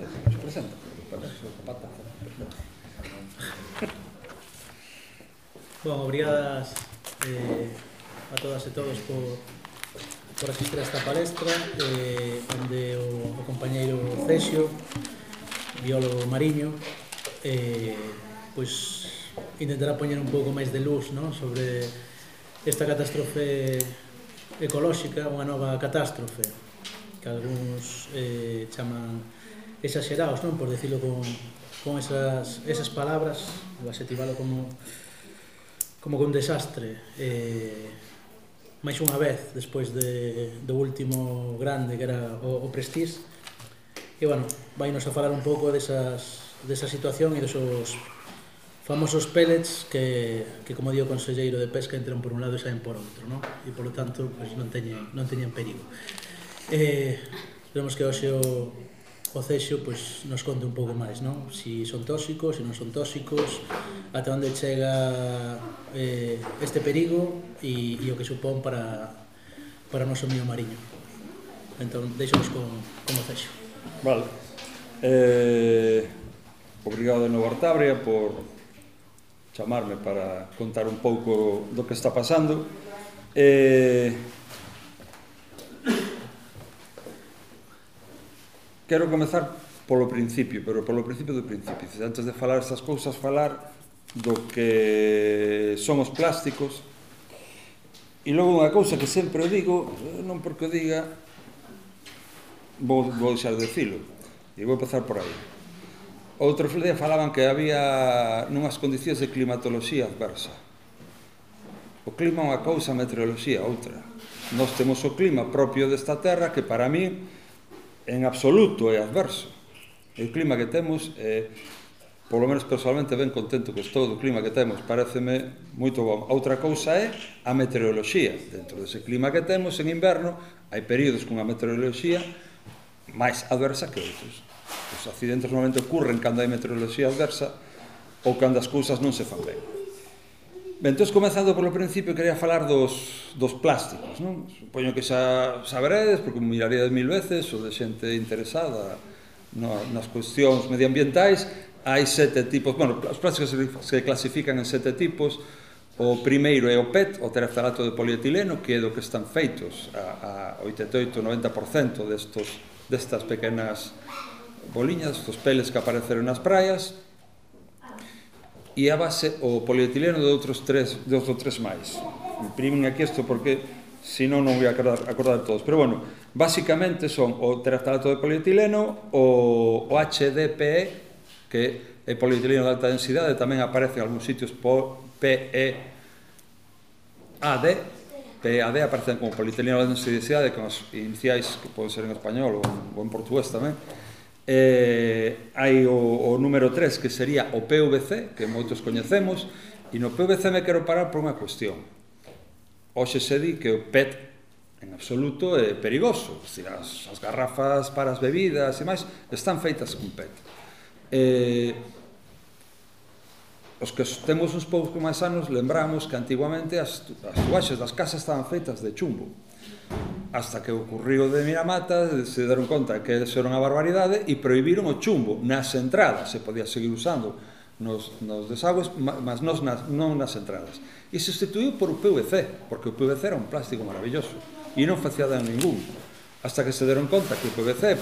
Se presenta. Bon, obrigadas eh, a todas e todos por, por asistir a esta palestra eh, onde o, o compañeiro Cesio biólogo mariño eh, pois intentará poñer un pouco máis de luz non? sobre esta catástrofe ecolóxica, unha nova catástrofe que algúns eh, chaman exagerados, non? Por decirlo con, con esas, esas palabras, adjetivalo como como con desastre. Eh, máis unha vez despois de, do último grande que era o, o Prestige e bueno, vainos a falar un pouco desas, desa situación e desos famosos pellets que, que como dio o conselleiro de pesca entran por un lado e saen por outro no? e polo tanto pues, non, teñen, non teñen perigo eh, vemos que hoxe o, o Cexo pois, nos conte un pouco máis, non? Si son tóxicos, si non son tóxicos, ata onde chega eh, este perigo e, e o que supón para, para o noso medio mariño. Entón, deixamos con, con o Cexo. Vale. Eh, obrigado de novo Artabria por chamarme para contar un pouco do que está pasando. Eh, quero comezar polo principio, pero polo principio do principio. Antes de falar esas cousas, falar do que son os plásticos. E logo unha cousa que sempre digo, eh, non porque o diga, vou, vou deixar de dicilo. E vou pasar por aí. Outro día falaban que había nunhas condicións de climatoloxía adversa. O clima é unha cousa, a meteoroloxía outra. Nós temos o clima propio desta terra que para mí en absoluto é adverso. O clima que temos eh, é polo menos personalmente ben contento que estou do clima que temos, pareceme moito bom. Outra cousa é a meteoroloxía. Dentro dese clima que temos en inverno, hai períodos cunha meteoroloxía máis adversa que outros. Os accidentes normalmente ocurren cando hai meteoroloxía adversa ou cando as cousas non se fan ben. Ben, entón, comenzando polo principio, quería falar dos, dos plásticos, non? Supoño que xa saberedes, porque miraría mil veces, ou de xente interesada no, nas cuestións medioambientais, hai sete tipos, bueno, os plásticos se clasifican en sete tipos, o primeiro é o PET, o tereftalato de polietileno, que é do que están feitos a, a 88-90% destos, destas pequenas boliñas, estos peles que apareceron nas praias, e a base o polietileno de outros tres, de outros tres máis. Imprimen aquí isto porque senón non non vou acordar, acordar todos. Pero bueno, basicamente son o terastalato de polietileno, o, o HDPE, que é polietileno de alta densidade, tamén aparece en algúns sitios por PE AD, PAD aparecen como polietileno de alta densidade con as iniciais que poden ser en español ou en, ou en portugués tamén, eh, hai o, o número 3 que sería o PVC, que moitos coñecemos, e no PVC me quero parar por unha cuestión. Hoxe se di que o PET en absoluto é perigoso, decir, as, as garrafas para as bebidas e máis están feitas con PET. Eh, os que temos uns poucos máis anos lembramos que antiguamente as, as tuaxes das casas estaban feitas de chumbo hasta que ocurriu de Miramata se deron conta que eso era unha barbaridade e proibiron o chumbo nas entradas. Se podía seguir usando nos, nos desagües mas nos nas, non nas entradas. E sustituiu por o PVC porque o PVC era un plástico maravilloso e non facía dano ningún hasta que se deron conta que o PVC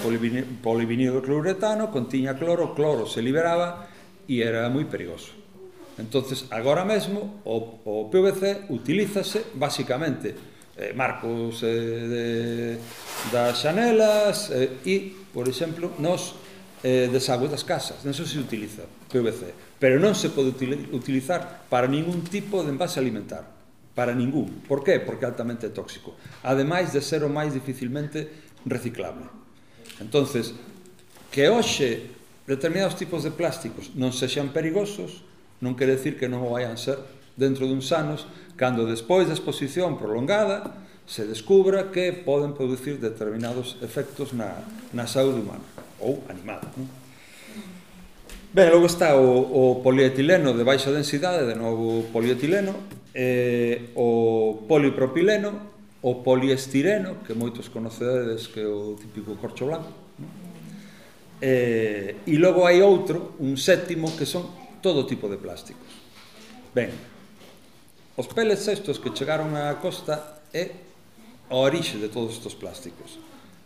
polivinilo clouretano contiña cloro, cloro se liberaba e era moi perigoso entonces agora mesmo o, o PVC utilízase basicamente eh, marcos eh, de, das xanelas eh, e, por exemplo, nos eh, desagües das casas. Non se utiliza PVC, pero non se pode utilizar para ningún tipo de envase alimentar para ningún. Por qué? Porque é altamente tóxico. Ademais de ser o máis dificilmente reciclable. Entonces, que hoxe determinados tipos de plásticos non sexan perigosos, non quere decir que non o vayan ser dentro duns anos, cando despois da exposición prolongada se descubra que poden producir determinados efectos na, na saúde humana ou animal. Non? Ben, logo está o, o polietileno de baixa densidade, de novo polietileno, eh, o polipropileno, o poliestireno, que moitos conocedes que é o típico corcho blanco, non? eh, e logo hai outro, un sétimo, que son todo tipo de plásticos. Ben, Os pellets estos que chegaron á costa é a orixe de todos estes plásticos.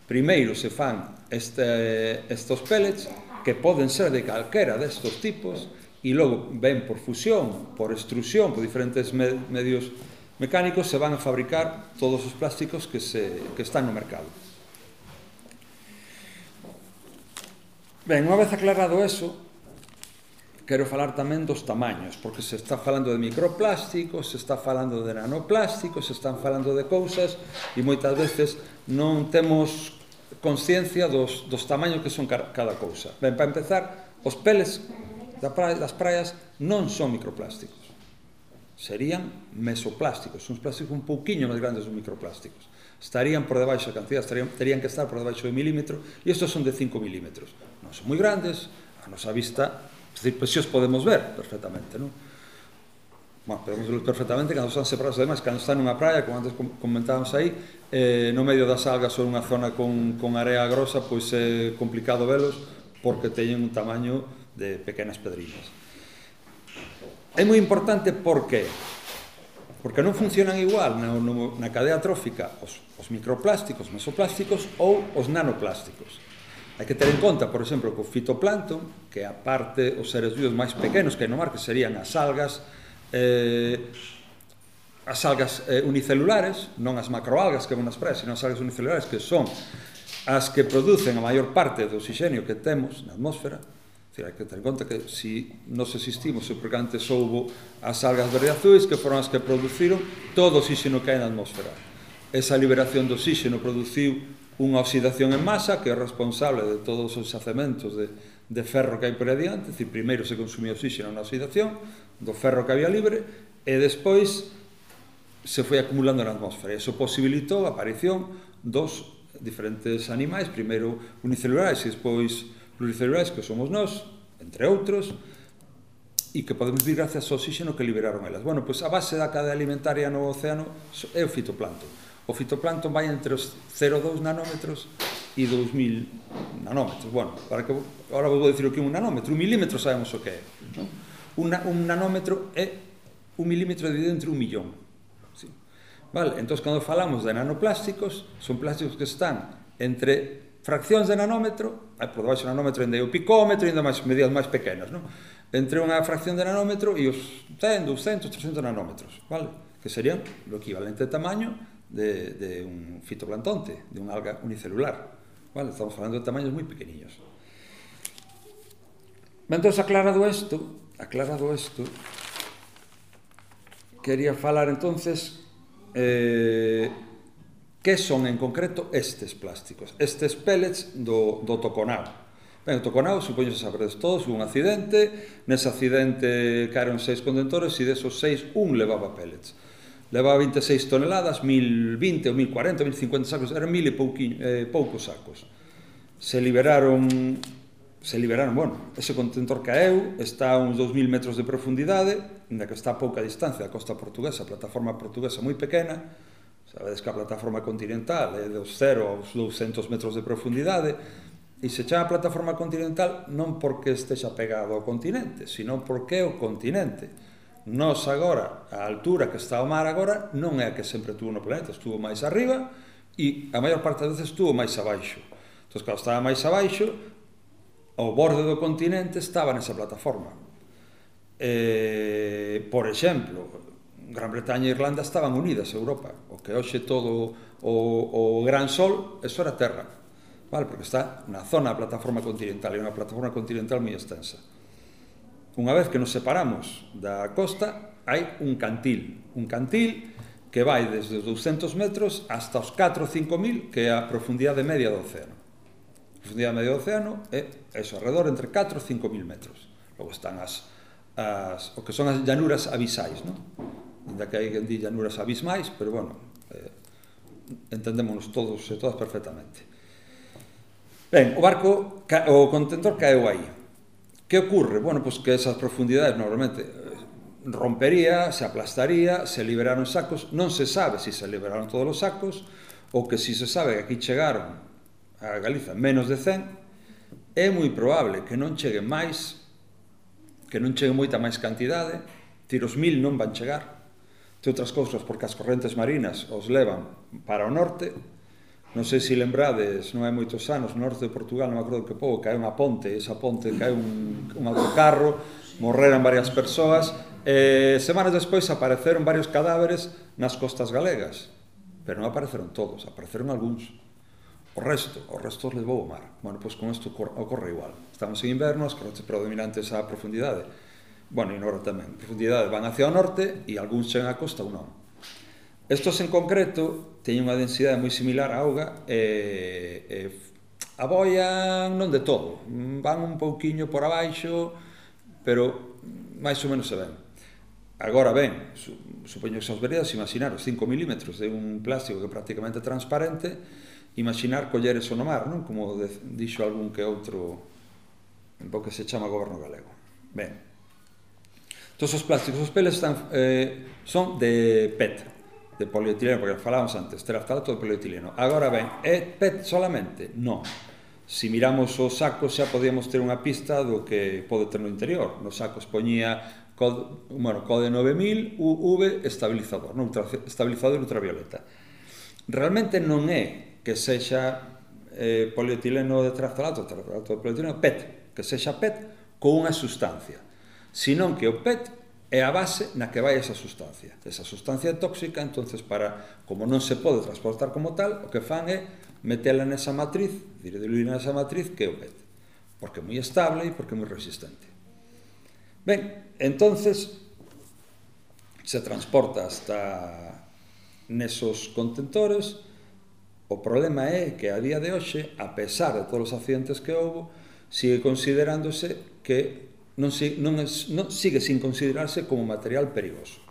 Primeiro se fan este, estos pellets que poden ser de calquera destes tipos e logo ven por fusión, por extrusión, por diferentes me medios mecánicos se van a fabricar todos os plásticos que, se, que están no mercado. Ben, unha vez aclarado eso, quero falar tamén dos tamaños, porque se está falando de microplásticos, se está falando de nanoplásticos, se están falando de cousas e moitas veces non temos conciencia dos, dos tamaños que son cada cousa. Ben, para empezar, os peles da praia, das praias non son microplásticos. Serían mesoplásticos, son plásticos un pouquiño máis grandes dos microplásticos. Estarían por debaixo da cantidad, estarían, terían que estar por debaixo de milímetro, e estos son de 5 milímetros. Non son moi grandes, a nosa vista Es decir, pues si os podemos ver perfectamente, non? Bueno, podemos ver perfectamente cando están separados, ademais, cando están nunha praia, como antes comentábamos aí, eh, no medio das algas ou nunha zona con, con area grosa, pois é complicado velos porque teñen un tamaño de pequenas pedriñas. É moi importante porque porque non funcionan igual na, na cadea trófica os, os microplásticos, mesoplásticos ou os nanoplásticos. Hai que ter en conta, por exemplo, que o fitoplancton, que a parte os seres vivos máis pequenos que hai no mar, que serían as algas, eh, as algas eh, unicelulares, non as macroalgas que van nas praias, sino as algas unicelulares que son as que producen a maior parte do oxigênio que temos na atmosfera, Tira, hai que ter en conta que si nos existimos, porque antes houbo as algas verde azuis que foron as que produciron todo o oxígeno que hai na atmosfera. Esa liberación do oxígeno produciu unha oxidación en masa que é responsable de todos os xacementos de, de ferro que hai por adiante, dicir, primeiro se consumía oxígeno na oxidación do ferro que había libre e despois se foi acumulando na atmosfera. Eso posibilitou a aparición dos diferentes animais, primeiro unicelulares e despois pluricelulares que somos nós, entre outros, e que podemos vir gracias ao oxígeno que liberaron elas. Bueno, pois a base da cadea alimentaria no océano é o fitoplancton o fitoplancton vai entre os 0,2 nanómetros e 2000 nanómetros. Bueno, para que agora vou dicir o que é un nanómetro, un milímetro sabemos o que é. Non? Un, un nanómetro é un milímetro dividido entre un millón. Sí. Vale, entón, cando falamos de nanoplásticos, son plásticos que están entre fraccións de nanómetro, aí por debaixo do nanómetro ainda o picómetro, ainda máis medidas máis pequenas, non? entre unha fracción de nanómetro e os 100, 200, 300 nanómetros, vale? que serían o equivalente de tamaño de, de un fitoplanctonte, de un alga unicelular. Vale, estamos falando de tamaños moi pequeniños. Mentos aclarado isto, aclarado isto, quería falar entonces eh, que son en concreto estes plásticos, estes pellets do, do toconao. Ben, o toconao, supoño que sabedes todos, un accidente, nese accidente caeron seis condentores e desos seis un levaba pellets levaba 26 toneladas, 1020 ou 1040, 1050 sacos, eran mil e pouquinho, eh, poucos sacos. Se liberaron, se liberaron, bueno, ese contentor caeu, está a uns 2000 metros de profundidade, ainda que está a pouca distancia da costa portuguesa, a plataforma portuguesa moi pequena, sabedes que a plataforma continental é dos 0 aos 200 metros de profundidade, e se chama plataforma continental non porque estexa pegado ao continente, sino porque é o continente. Nos agora, a altura que está o mar agora, non é a que sempre estuvo no planeta, estuvo máis arriba e a maior parte das veces estuvo máis abaixo. Entón, cando estaba máis abaixo, o borde do continente estaba nesa plataforma. Eh, por exemplo, Gran Bretaña e Irlanda estaban unidas a Europa, o que hoxe todo o, o Gran Sol, eso era terra, vale? porque está na zona da plataforma continental, e unha plataforma continental moi extensa. Unha vez que nos separamos da costa, hai un cantil, un cantil que vai desde os 200 metros hasta os 4 ou 5 mil, que é a profundidade media do océano. A profundidade media do océano é eso, alrededor entre 4 ou 5 mil metros. Logo están as, as, o que son as llanuras abisais, non? Ainda que hai quen di llanuras abismais, pero bueno, eh, entendémonos todos e todas perfectamente. Ben, o barco, o contentor caeu aí Que ocurre? Bueno, pues que esas profundidades normalmente eh, rompería, se aplastaría, se liberaron sacos, non se sabe se si se liberaron todos os sacos ou que si se sabe que aquí chegaron a Galiza menos de 100, é moi probable que non chegue máis, que non chegue moita máis cantidade, tiros mil non van chegar, te outras cousas porque as correntes marinas os levan para o norte, non sei se lembrades, non hai moitos anos, no norte de Portugal, non me acordo que pouco, cae unha ponte, esa ponte cae un, un autocarro, morreran varias persoas, e semanas despois apareceron varios cadáveres nas costas galegas, pero non apareceron todos, apareceron algúns. O resto, o resto levou o mar. Bueno, pois con isto ocorre igual. Estamos en inverno, as correntes predominantes a profundidade. Bueno, e no tamén. Profundidade van hacia o norte e algúns chegan á costa ou non Estos en concreto teñen unha densidade moi similar á auga e, e aboian non de todo, van un pouquiño por abaixo, pero máis ou menos se ven. Agora ben, su, supoño que se os veredas, imaginaros 5 milímetros de un plástico que é prácticamente transparente, imaginar coller eso no mar, non? Como de, dixo algún que outro en bo que se chama goberno galego. Ben. todos os plásticos, os peles están, eh, son de PET, de polietileno, porque falábamos antes, teraftalato de polietileno. Agora ben, é PET solamente? Non. Si miramos o saco xa podíamos ter unha pista do que pode ter no interior. Nos sacos poñía code, bueno, code 9000 UV estabilizador, non, ultra, estabilizador ultravioleta. Realmente non é que sexa eh, polietileno de teraftalato, teraftalato de polietileno, PET, que sexa PET con unha sustancia, senón que o PET é a base na que vai esa sustancia. Esa sustancia é tóxica, entonces para como non se pode transportar como tal, o que fan é metela nesa matriz, dire diluir nesa matriz que o pete, porque é moi estable e porque é moi resistente. Ben, entonces se transporta hasta nesos contentores. O problema é que a día de hoxe, a pesar de todos os accidentes que houve, sigue considerándose que non, se, non, non sigue sin considerarse como material perigoso.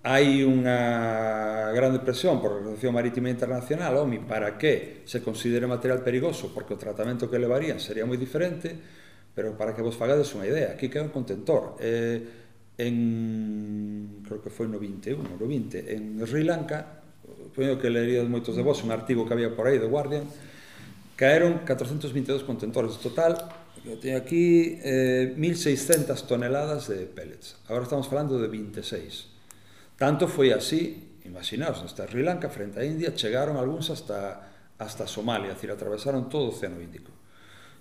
Hai unha gran presión por a Organización Marítima Internacional, OMI, para que se considere material perigoso, porque o tratamento que levarían sería moi diferente, pero para que vos fagades unha idea, aquí queda un contentor. Eh, en, creo que foi no 21, no 20, en Sri Lanka, poño que leerías moitos de vos, un artigo que había por aí do Guardian, caeron 422 contentores, total Eu teño aquí eh, 1.600 toneladas de pellets. Agora estamos falando de 26. Tanto foi así, imaginaos, hasta Sri Lanka, frente a India, chegaron algúns hasta, hasta Somalia, decir, atravesaron todo o Océano Índico.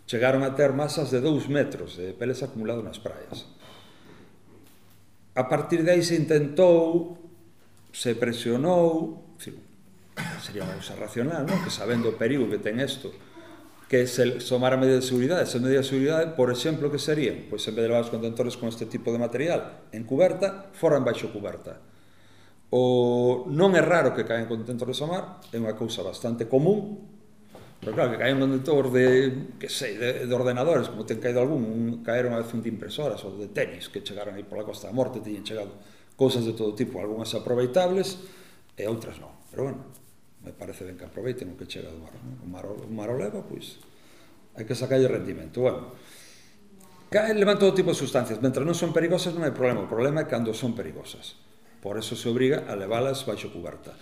Chegaron a ter masas de 2 metros de pellets acumulado nas praias. A partir de aí se intentou, se presionou, decir, sería unha cousa racional, non? que sabendo o perigo que ten isto, que se somar a medida de seguridade. Esa medida de seguridade, por exemplo, que sería? Pois en vez de levar os contentores con este tipo de material en cuberta, fora en baixo cuberta. O non é raro que caen contentores ao mar, é unha cousa bastante común, pero claro, que caen contentor de, que sei, de, de ordenadores, como ten caído algún, un, caeron a vez un de impresoras ou de tenis que chegaron aí pola Costa da Morte, teñen chegado cousas de todo tipo, algunhas aproveitables e outras non. Pero bueno, me parece ben que aproveiten o que chega do mar. O mar o, mar o leva, pois, hai que sacarlle rendimento. Bueno, cae, levan todo tipo de sustancias. Mentre non son perigosas non hai problema. O problema é cando son perigosas. Por eso se obriga a leválas baixo coberta.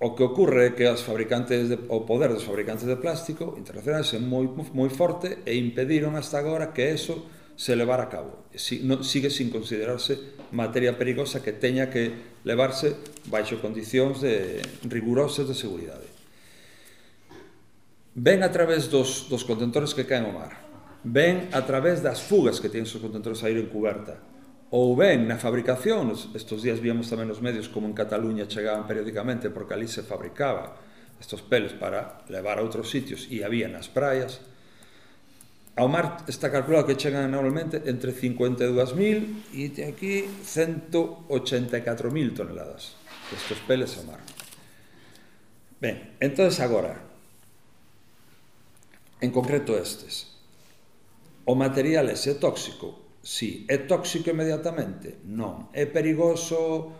O que ocorre é que as fabricantes de, o poder dos fabricantes de plástico internacionais é moi, moi forte e impediron hasta agora que eso se levara a cabo. Si, no, sigue sin considerarse materia perigosa que teña que levarse baixo condicións de, rigurosas de seguridade. Ven a través dos, dos contentores que caen ao mar, ven a través das fugas que ten os contentores a ir en cuberta, ou ven na fabricación, estes días víamos tamén nos medios como en Cataluña chegaban periódicamente porque ali se fabricaba estos peles para levar a outros sitios e había nas praias, ao mar está calculado que chegan normalmente entre 52.000 e aquí 184.000 toneladas estes peles ao mar. Ben, entonces agora, en concreto estes, o material ese é tóxico? Si, é tóxico inmediatamente? Non. É perigoso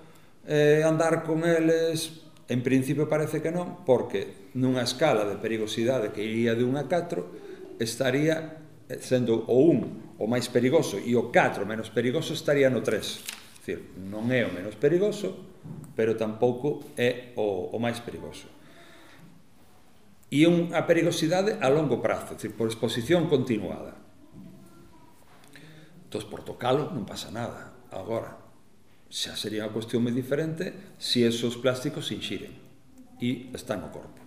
eh, andar con eles? En principio parece que non, porque nunha escala de perigosidade que iría de 1 a 4, estaría sendo o 1 o máis perigoso e o 4 menos perigoso estaría no 3. Dicir, non é o menos perigoso, pero tampouco é o, o máis perigoso. E unha perigosidade a longo prazo, decir, por exposición continuada. Entón, por tocalo non pasa nada. Agora, xa sería unha cuestión moi diferente se esos plásticos se inxiren e están no corpo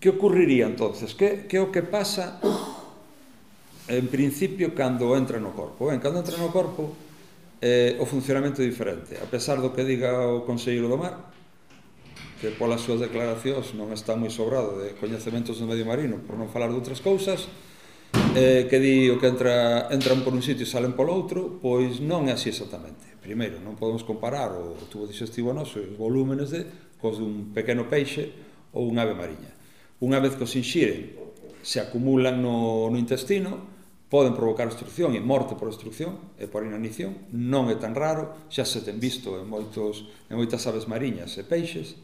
que ocurriría entonces? Que, que o que pasa en principio cando entra no corpo? Ben, cando entra no corpo eh, o funcionamento é diferente. A pesar do que diga o Consello do Mar, que polas súas declaracións non está moi sobrado de coñecementos do medio marino, por non falar de outras cousas, eh, que di o que entra, entran por un sitio e salen polo outro, pois non é así exactamente. Primeiro, non podemos comparar o tubo digestivo noso e os volúmenes de cos dun pequeno peixe ou un ave mariña. Unha vez que os inxiren, se acumulan no, no intestino, poden provocar obstrucción e morte por obstrucción e por inanición, non é tan raro, xa se ten visto en, moitos, en moitas aves mariñas e peixes.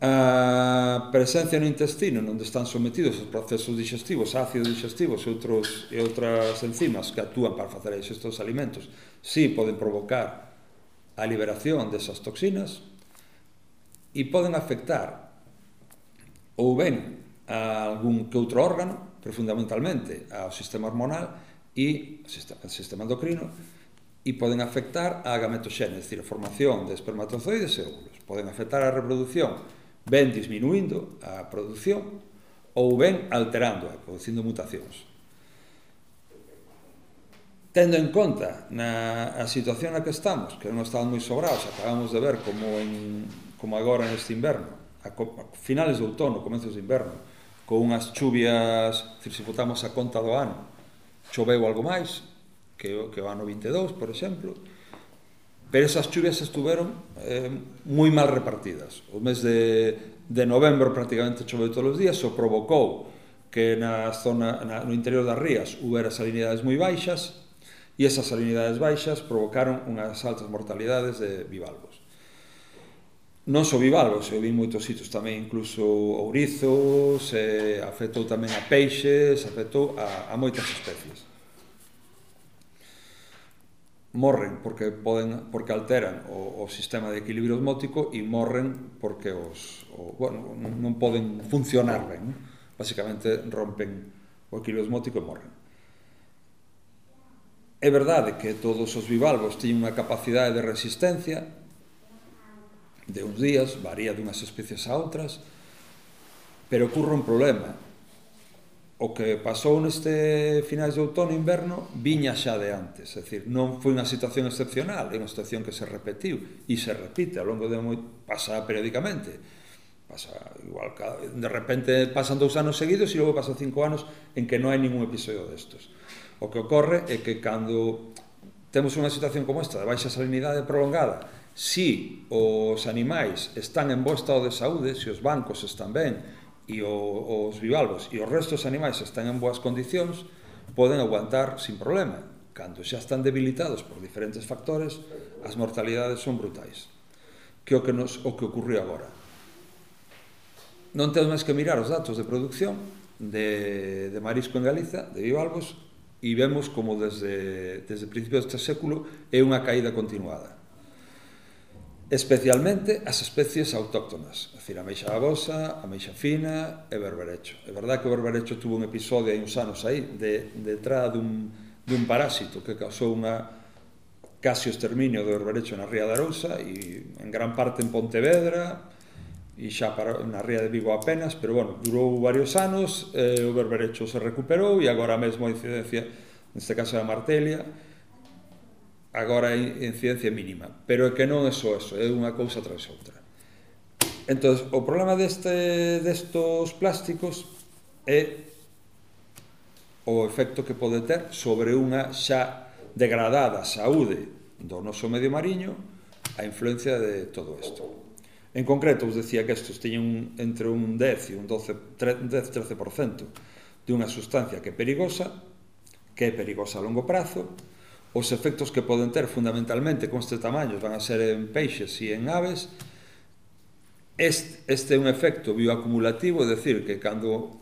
A presencia no intestino onde están sometidos os procesos digestivos, ácidos digestivos e, outros, e outras enzimas que actúan para facer estes alimentos, si sí, poden provocar a liberación desas toxinas e poden afectar ou ben a algún que outro órgano, pero fundamentalmente ao sistema hormonal e ao sistema endocrino, e poden afectar a gametoxene, é dicir, a formación de espermatozoides e óvulos. Poden afectar a reproducción ben disminuindo a produción ou ben alterándoa, producindo mutacións. Tendo en conta na a situación na que estamos, que non estamos moi sobrados, acabamos de ver como en como agora neste inverno, a, a finales do outono, comenzos de inverno, con unhas chuvias, se botamos a conta do ano, choveu algo máis que, que o ano 22, por exemplo, pero esas chuvias estuveron eh, moi mal repartidas. O mes de, de novembro prácticamente choveu todos os días, o provocou que na zona na, no interior das rías houbera salinidades moi baixas, e esas salinidades baixas provocaron unhas altas mortalidades de bivalvo non só bivalvos, eu vi moitos sitios tamén, incluso ourizos, eh, afectou tamén a peixes, afectou a, a moitas especies. Morren porque poden porque alteran o, o sistema de equilibrio osmótico e morren porque os o, bueno, non poden funcionar ben, non? Basicamente rompen o equilibrio osmótico e morren. É verdade que todos os bivalvos teñen unha capacidade de resistencia, de uns días, varía dunhas especies a outras, pero ocurre un problema. O que pasou neste finais de outono e inverno viña xa de antes, é dicir, non foi unha situación excepcional, é unha situación que se repetiu e se repite ao longo de moi pasa periódicamente. Pasa igual de repente pasan dous anos seguidos e logo pasan cinco anos en que non hai ningún episodio destos. O que ocorre é que cando temos unha situación como esta de baixa salinidade prolongada, si os animais están en bo estado de saúde, se os bancos están ben e o, os bivalvos e os restos animais están en boas condicións, poden aguantar sin problema. Cando xa están debilitados por diferentes factores, as mortalidades son brutais. Que o que, nos, o que ocurriu agora. Non temos máis que mirar os datos de producción de, de marisco en Galiza, de bivalvos, e vemos como desde, desde principios deste século é unha caída continuada especialmente as especies autóctonas, é dicir, a meixa babosa, a meixa fina e berberecho. É verdade que o berberecho tuvo un episodio hai uns anos aí de, detrás dun, dun parásito que causou unha casi o exterminio do berberecho na Ría da Arousa e en gran parte en Pontevedra e xa para, na Ría de Vigo apenas, pero bueno, durou varios anos, eh, o berberecho se recuperou e agora mesmo a incidencia, neste caso da Martelia, agora en incidencia mínima, pero é que non é só eso, é unha cousa tras outra. Entón, o problema deste, destos plásticos é o efecto que pode ter sobre unha xa degradada saúde do noso medio mariño a influencia de todo isto. En concreto, os decía que estes teñen un, entre un 10 e un 12, 10-13% de unha sustancia que é perigosa, que é perigosa a longo prazo, os efectos que poden ter fundamentalmente con este tamaño van a ser en peixes e en aves. Este, este é un efecto bioacumulativo é dicir que cando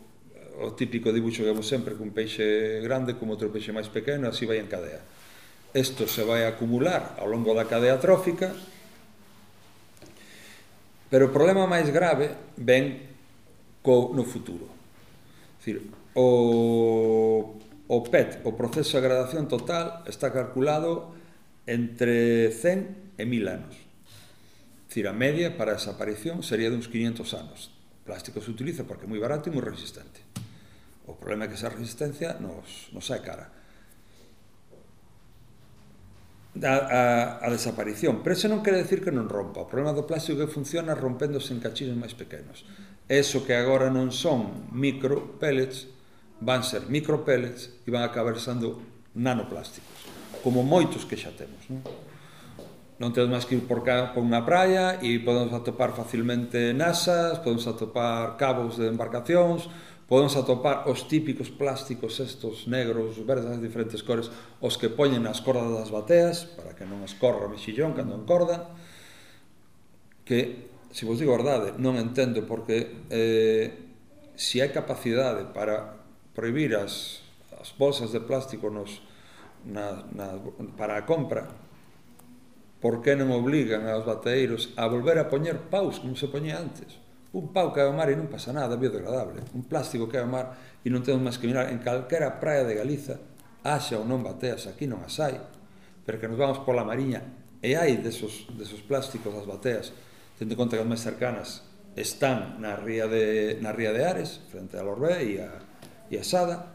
o típico dibuixo que vemos sempre cun peixe grande como outro peixe máis pequeno así vai en cadea. Isto se vai acumular ao longo da cadea trófica pero o problema máis grave ven co, no futuro. Dicir, o o PET, o proceso de gradación total, está calculado entre 100 e 1000 anos. Cira media para esa aparición sería duns 500 anos. O plástico se utiliza porque é moi barato e moi resistente. O problema é que esa resistencia nos, nos é cara. A, a, a desaparición. Pero eso non quere decir que non rompa. O problema do plástico é que funciona rompéndose en cachines máis pequenos. Eso que agora non son micro pellets, van ser micropellets e van acabar sendo nanoplásticos, como moitos que xa temos. Non, non temos máis que ir por, cá, por unha praia e podemos atopar facilmente nasas, podemos atopar cabos de embarcacións, podemos atopar os típicos plásticos estos negros, verdes, diferentes cores, os que poñen nas cordas das bateas, para que non escorra o mexillón cando encordan, que, se vos digo a verdade, non entendo porque eh, se hai capacidade para prohibir as, as bolsas de plástico nos, na, na, para a compra, por que non obligan aos bateeiros a volver a poñer paus como se poñía antes? Un pau que ao mar e non pasa nada, biodegradable. Un plástico que ao mar e non temos máis que mirar en calquera praia de Galiza, haxa ou non bateas, aquí non as hai, pero que nos vamos pola mariña e hai desos, desos plásticos das bateas, tendo en conta que as máis cercanas están na ría de, na ría de Ares, frente a Lorbé e a, e asada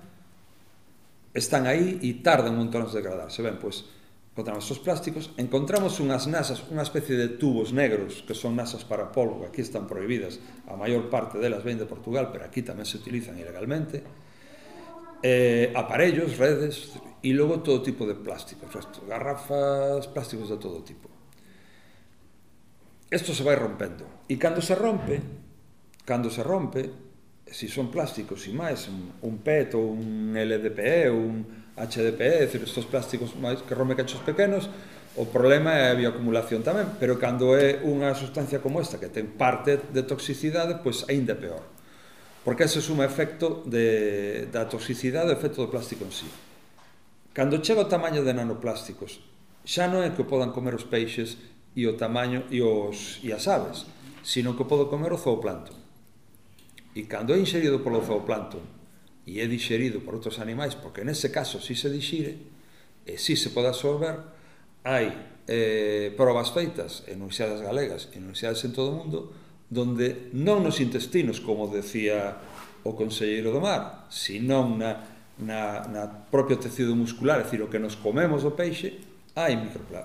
están aí e tardan un montón de degradarse. Ben, pois, encontramos os plásticos, encontramos unhas nasas, unha especie de tubos negros que son nasas para polvo, aquí están prohibidas, a maior parte delas ven de Portugal, pero aquí tamén se utilizan ilegalmente, eh, aparellos, redes, e logo todo tipo de plásticos, resto, garrafas, plásticos de todo tipo. Isto se vai rompendo. E cando se rompe, cando se rompe, si son plásticos, e máis, un, un PET ou un LDPE ou un HDPE, é dicir, estes plásticos máis que rompe cachos pequenos, o problema é a bioacumulación tamén, pero cando é unha sustancia como esta que ten parte de toxicidade, pois aínda peor. Porque ese suma efecto de, da toxicidade o efecto do plástico en sí. Cando chega o tamaño de nanoplásticos, xa non é que o podan comer os peixes e o tamaño e, os, e as aves, sino que o podo comer o zooplancton. E cando é inxerido polo zooplancton e é dixerido por outros animais, porque nese caso si se dixire e si se pode absorber, hai eh, probas feitas en universidades galegas e universidades en todo o mundo donde non nos intestinos, como decía o conselleiro do mar, sino na, na, na propio tecido muscular, é dicir, o que nos comemos do peixe, hai,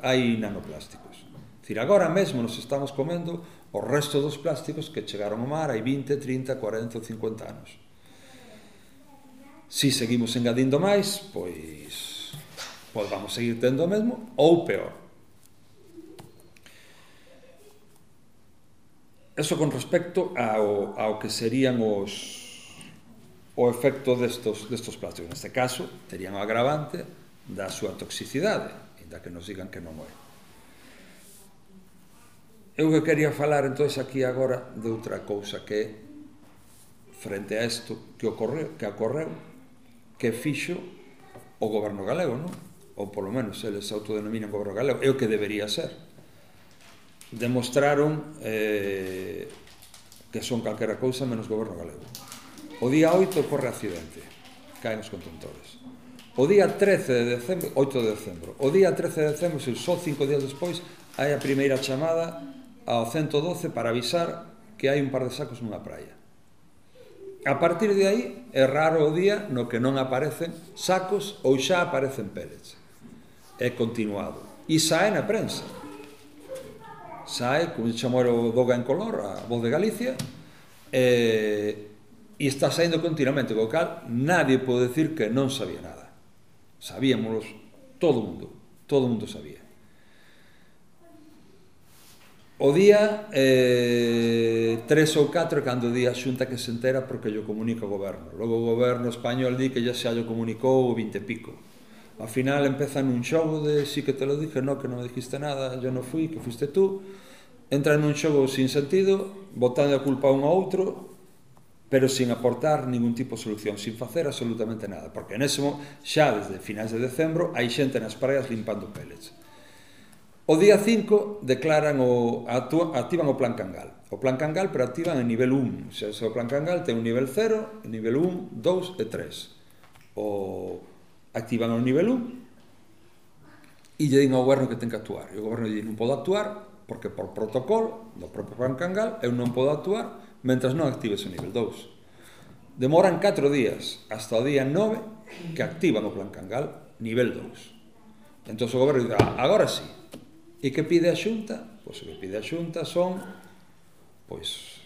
hai nanoplásticos. É dicir, agora mesmo nos estamos comendo O resto dos plásticos que chegaron ao mar hai 20, 30, 40 ou 50 anos. Si seguimos engadindo máis, pois, pois vamos seguir tendo o mesmo ou peor. Eso con respecto ao, ao que serían os o efecto destos, destos plásticos. Neste caso, terían o agravante da súa toxicidade, inda que nos digan que non moi. é eu que quería falar entonces aquí agora de outra cousa que é frente a isto que ocorreu, que ocorreu, que fixo o goberno galego, non? Ou polo menos eles autodenominan goberno galego, é o que debería ser. Demostraron eh, que son calquera cousa menos goberno galego. O día 8 ocorre accidente, caen os contentores. O día 13 de decembro, 8 de decembro, o día 13 de decembro, se só cinco días despois, hai a primeira chamada ao 112 para avisar que hai un par de sacos nunha praia. A partir de aí é raro o día no que non aparecen sacos ou xa aparecen pellets. É continuado. E sae na prensa. Sae, como chamou o Doga en color, a voz de Galicia, e, e está saindo continuamente, co cal nadie pode decir que non sabía nada. Sabíamos todo o mundo, todo o mundo sabía. O día eh, 3 ou 4 cando día xunta que se entera porque lle comunica o goberno. Logo o goberno español di que ya se hallo comunicou o 20 e pico. Ao final empezan un xogo de si que te lo dije, no, que non me dijiste nada, yo non fui, que fuiste tú. Entra nun xogo sin sentido, botando a culpa un ao outro, pero sin aportar ningún tipo de solución, sin facer absolutamente nada, porque en ese xa desde finais de decembro hai xente nas praias limpando pellets O día 5 declaran o activan o plan Cangal. O plan Cangal pero activan en nivel 1. Se, se o plan Cangal ten un nivel 0, nivel 1, 2 e 3. O activan o nivel 1 e lle din ao goberno que ten que actuar. E o goberno lle di non podo actuar porque por protocolo do propio plan Cangal eu non podo actuar mentras non actives o nivel 2. Demoran 4 días hasta o día 9 que activan o plan Cangal nivel 2. Entón o goberno dice, ah, agora sí, E que pide a Xunta? Pois o que pide a Xunta son pois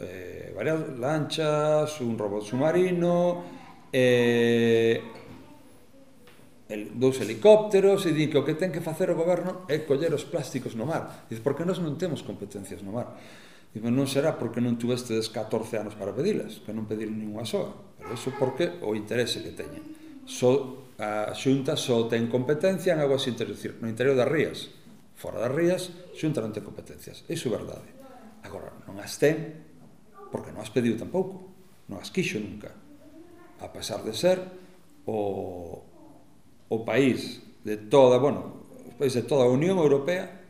eh, varias lanchas, un robot submarino, eh, el, dous helicópteros, e di que o que ten que facer o goberno é coller os plásticos no mar. Dice, porque nós non temos competencias no mar. Dice, non será porque non tuvestes 14 anos para pedilas, que non pedir ninguna soa. Pero iso porque o interese que teñen. So, a xunta só ten competencia en aguas interior, no interior das rías fora das rías, xuntamente competencias. Iso é verdade. Agora, non as ten, porque non as pediu tampouco, non as quixo nunca. A pesar de ser o, o país de toda, bueno, o país de toda a Unión Europea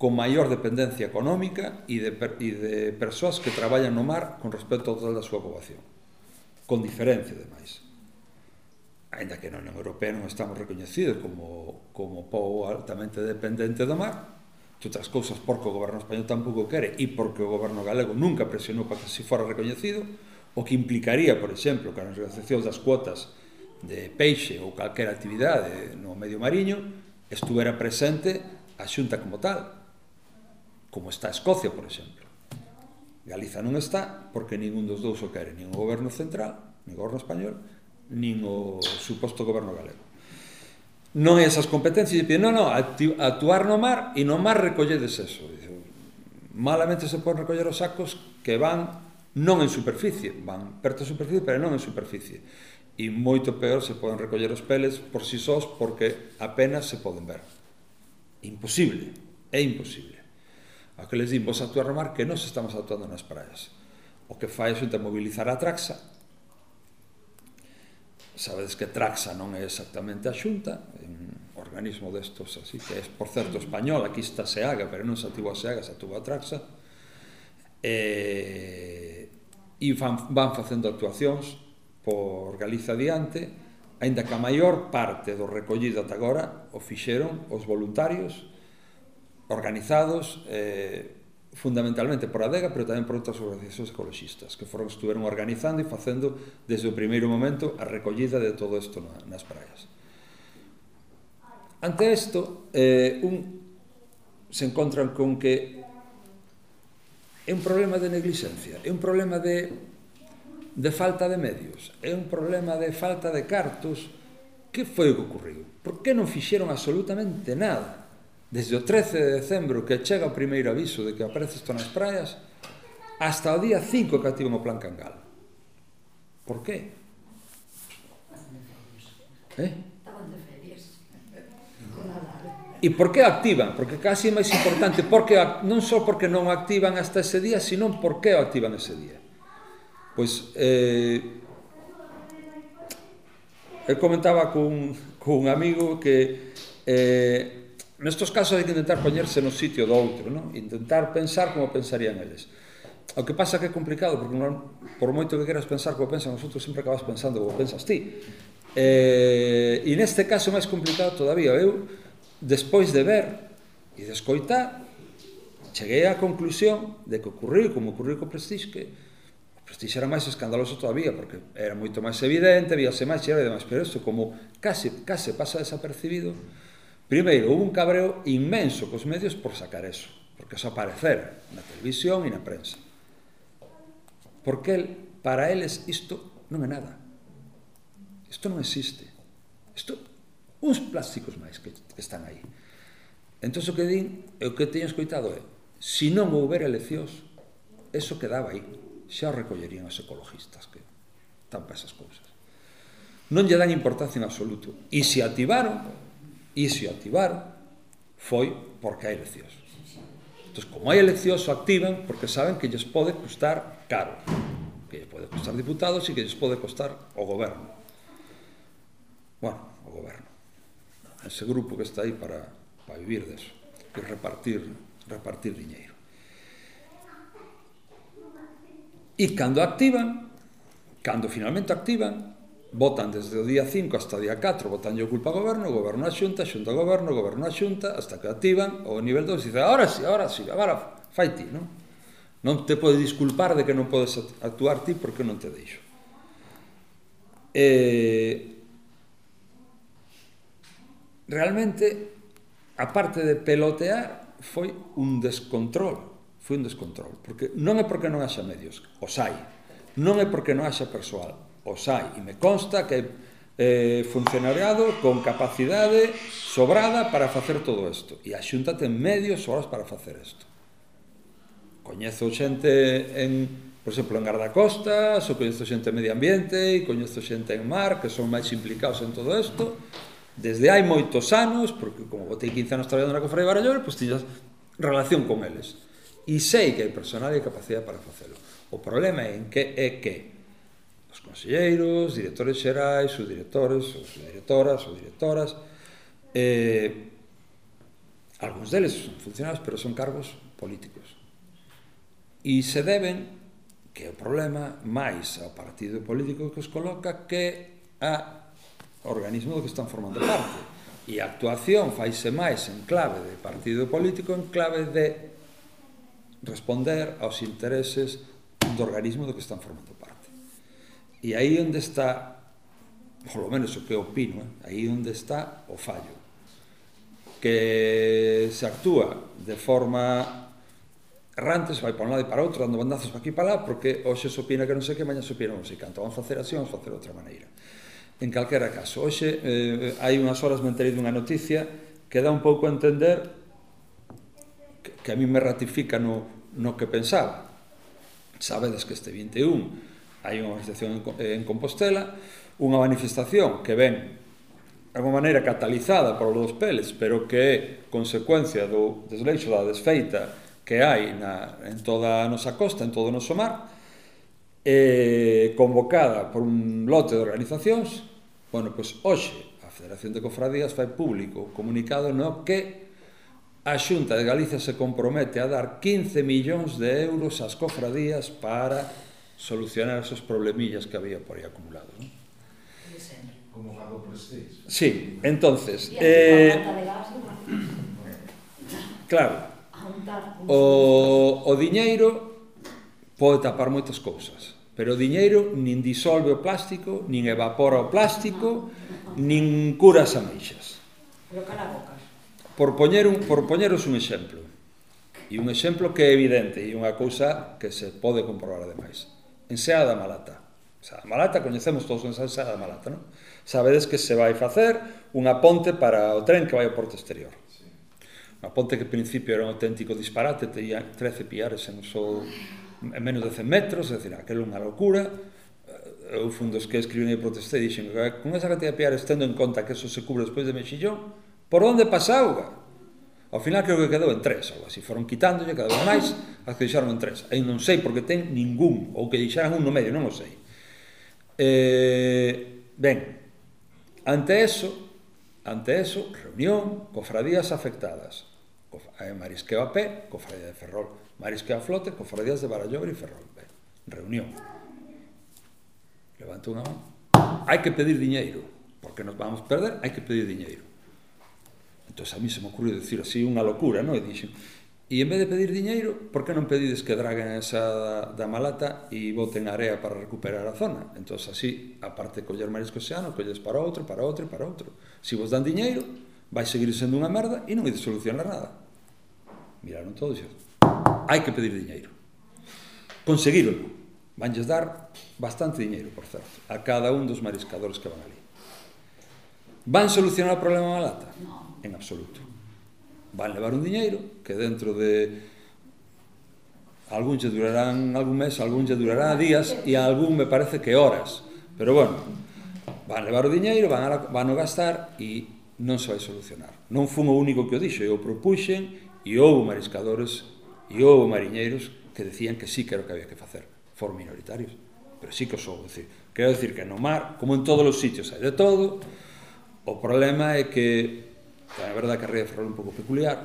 con maior dependencia económica e de, e de persoas que traballan no mar con respecto ao total da súa poboación. Con diferencia, demais. Ainda que na Unión Europea non estamos recoñecidos como, como povo altamente dependente do mar, que outras cousas porque o goberno español tampouco quere e porque o goberno galego nunca presionou para que se fora recoñecido, o que implicaría, por exemplo, que a negociación das cuotas de peixe ou calquera actividade no medio mariño estuvera presente a xunta como tal, como está a Escocia, por exemplo. Galiza non está porque ningún dos dous o quere, nin o goberno central, nin o goberno español, nin o suposto goberno galego. Non esas competencias, e pide, non, non, actuar no mar e no mar recolledes eso. Malamente se poden recoller os sacos que van non en superficie, van perto da superficie, pero non en superficie. E moito peor se poden recoller os peles por si sós porque apenas se poden ver. Imposible, é imposible. A que les dimos actuar no mar que non se estamos actuando nas praias. O que fai é xunta mobilizar a traxa sabedes que Traxa non é exactamente a Xunta, é un organismo destos así, que é, por certo, español, aquí está Seaga, pero non se ativo a Seaga, se ativo a Traxa, e, e van, van facendo actuacións por Galiza adiante, aínda que a maior parte do recollido ata agora o fixeron os voluntarios organizados eh, fundamentalmente por Adega, pero tamén por outras organizacións ecologistas que foron estuveron organizando e facendo desde o primeiro momento a recollida de todo isto na, nas praias. Ante isto, eh, un, se encontran con que é un problema de negligencia, é un problema de, de falta de medios, é un problema de falta de cartos. Que foi o que ocurriu? Por que non fixeron absolutamente nada? desde o 13 de decembro que chega o primeiro aviso de que aparece isto nas praias hasta o día 5 que activan o plan Cangal. Por qué? Eh? E por que activan? Porque casi é máis importante, porque non só porque non activan hasta ese día, sino por que activan ese día. Pois, eh, eu comentaba cun, cun amigo que eh, Nestos casos hai que intentar poñerse no sitio do outro, non? Intentar pensar como pensarían eles. O que pasa que é complicado, porque non, por moito que queras pensar como pensan os outros, sempre acabas pensando como pensas ti. Eh, e neste caso máis complicado todavía. Eu, despois de ver e de escoitar, cheguei á conclusión de que ocurriu, como ocurriu co Prestige, que o Prestige era máis escandaloso todavía, porque era moito máis evidente, víase máis, e demais, pero isto como case, case pasa desapercibido, Primeiro, houve un cabreo inmenso cos medios por sacar eso, porque eso aparecera na televisión e na prensa. Porque el, para eles isto non é nada. Isto non existe. Isto, uns plásticos máis que, que están aí. Entón, o que din, o que teño escoitado é, se non houber eleccións, eso quedaba aí. Xa o recollerían os ecologistas que tan para esas cousas. Non lle dan importancia en absoluto. E se ativaron, iso activar foi porque hai eleccións. Entón, como hai eleccións, o activan porque saben que lles pode custar caro. Que lles pode custar diputados e que lles pode costar o goberno. Bueno, o goberno. Ese grupo que está aí para, para vivir deso e repartir, repartir diñeiro. E cando activan, cando finalmente activan, votan desde o día 5 hasta o día 4, votan o culpa ao goberno, goberno a xunta, xunta ao goberno, goberno a xunta, hasta que activan o nivel 2 e dice, ahora sí, ahora sí, agora fai ti, non? Non te podes disculpar de que non podes actuar ti porque non te deixo. Eh, realmente, a parte de pelotear, foi un descontrol. Foi un descontrol. Porque non é porque non haxa medios, os hai. Non é porque non haxa persoal, os hai, e me consta que eh, funcionariado con capacidade sobrada para facer todo isto. E a xunta ten medios horas para facer isto. Coñezo xente en, por exemplo, en Gardacosta, so coñezo xente en Medio Ambiente, e coñezo xente en Mar, que son máis implicados en todo isto, desde hai moitos anos, porque como botei 15 anos traballando na Cofradía de Barallor pois pues, tiñas relación con eles. E sei que hai personal e capacidade para facelo. O problema é en que é que os conselleiros, directores xerais, os directores, os directoras, os directoras, eh, algúns deles son funcionarios, pero son cargos políticos. E se deben, que é o problema, máis ao partido político que os coloca que a organismo do que están formando parte. E a actuación faise máis en clave de partido político, en clave de responder aos intereses do organismo do que están formando parte. E aí onde está, polo menos o que opino, eh? aí onde está o fallo. Que se actúa de forma errantes, vai para un lado e para outro, dando bandazos para aquí e para lá, porque hoxe se opina que non sei que, maña se opina non sei canto. Vamos facer así, vamos facer outra maneira. En calquera caso, hoxe eh, hai unhas horas me enterei dunha noticia que dá un pouco a entender que, que a mí me ratifica no, no que pensaba. Sabedes que este 21 hai unha organización eh, en Compostela, unha manifestación que ven de alguma maneira catalizada por dos peles, pero que é consecuencia do desleixo da desfeita que hai na, en toda a nosa costa, en todo o noso mar, eh, convocada por un lote de organizacións, bueno, pois hoxe a Federación de Cofradías fai público comunicado no que a Xunta de Galicia se compromete a dar 15 millóns de euros ás cofradías para solucionar esos problemillas que había por aí acumulados. ¿no? Como cando prestes. Sí, entonces... Eh, claro, o, o diñeiro pode tapar moitas cousas, pero o diñeiro nin disolve o plástico, nin evapora o plástico, nin cura as ameixas. Pero calabocas. Por poñer un, por poñeros un exemplo. E un exemplo que é evidente e unha cousa que se pode comprobar ademais enseada da Malata. Ensea da Malata, coñecemos todos o ensea da Malata, non? Sabedes que se vai facer unha ponte para o tren que vai ao porto exterior. Sí. Unha ponte que en principio era un auténtico disparate, teía 13 piares en, so, en menos de 100 metros, é dicir, aquela unha locura. Eh, eu fun dos que escribí e protestei, dixen que con esa cantidad de piares tendo en conta que eso se cubre despois de Mexillón, por onde pasa auga? Ao final creo que quedou en tres, ou así, foron quitándolle cada vez máis as que deixaron en tres. Aí non sei porque ten ningún, ou que deixaran un no medio, non o sei. Eh, ben, ante eso, ante eso, reunión, cofradías afectadas. Marisqueo a pé, cofradía de Ferrol. Marisqueo a flote, cofradías de Barallobre e Ferrol. Ben, reunión. Levanto unha mão. Hai que pedir diñeiro, porque nos vamos perder, hai que pedir diñeiro entón a mí se me ocurriu dicir así unha locura, non? E dixen, e en vez de pedir diñeiro, por que non pedides que draguen esa da, da malata e boten area para recuperar a zona? Entón así, aparte de coller marisco xeano, colles para outro, para outro e para outro. Se vos dan diñeiro, vai seguir sendo unha merda e non hai de solucionar nada. Miraron todos e hai que pedir diñeiro. Conseguíronlo. Vanlles dar bastante diñeiro, por certo, a cada un dos mariscadores que van ali. Van solucionar o problema da malata? Non en absoluto. Van levar un diñeiro que dentro de algún lle durarán algún mes, algún lle durará días e algún me parece que horas. Pero bueno, van levar o diñeiro, van, a, van a gastar e non se vai solucionar. Non fun o único que o dixo, eu propuxen e houve mariscadores e houve mariñeiros que decían que sí que era o que había que facer. Foron minoritarios, pero sí que os houve. Decir. Quero decir que no mar, como en todos os sitios hai de todo, o problema é que Tamén é verdade que a ría de Ferrol é un pouco peculiar,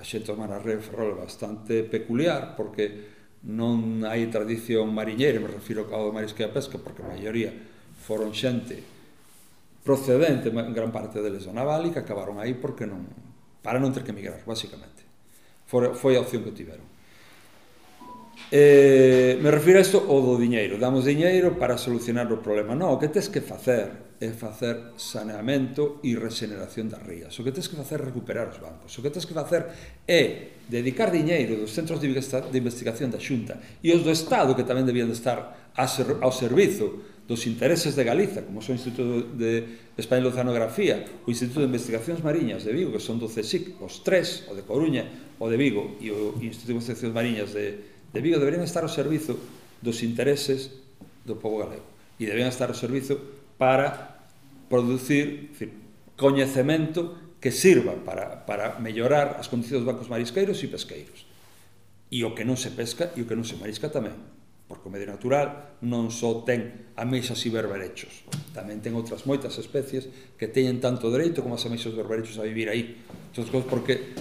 a xente humana a ría de Ferrol é bastante peculiar, porque non hai tradición mariñeira, me refiro ao marisque e a pesca, porque a maioría foron xente procedente, en gran parte deles do naval, e que acabaron aí porque non, para non ter que emigrar, basicamente. Foi, foi a opción que tiveron. Eh, me refiro a isto o do diñeiro. Damos diñeiro para solucionar o problema. Non, o que tes que facer é facer saneamento e regeneración das rías. O que tens que facer é recuperar os bancos. O que tens que facer é dedicar diñeiro dos centros de investigación da Xunta e os do Estado, que tamén debían de estar ao servizo dos intereses de Galiza, como son o Instituto de Español de Oceanografía, o Instituto de Investigacións Mariñas de Vigo, que son do CSIC, os tres, o de Coruña, o de Vigo e o Instituto de Investigacións Mariñas de, de Vigo, deberían estar ao servizo dos intereses do povo galego e deberían estar ao servizo para producir decir, coñecemento que sirva para, para mellorar as condicións dos bancos marisqueiros e pesqueiros. E o que non se pesca e o que non se marisca tamén. Porque o medio natural non só ten ameixas e berberechos, tamén ten outras moitas especies que teñen tanto dereito como as ameixas e berberechos a vivir aí. Entón, porque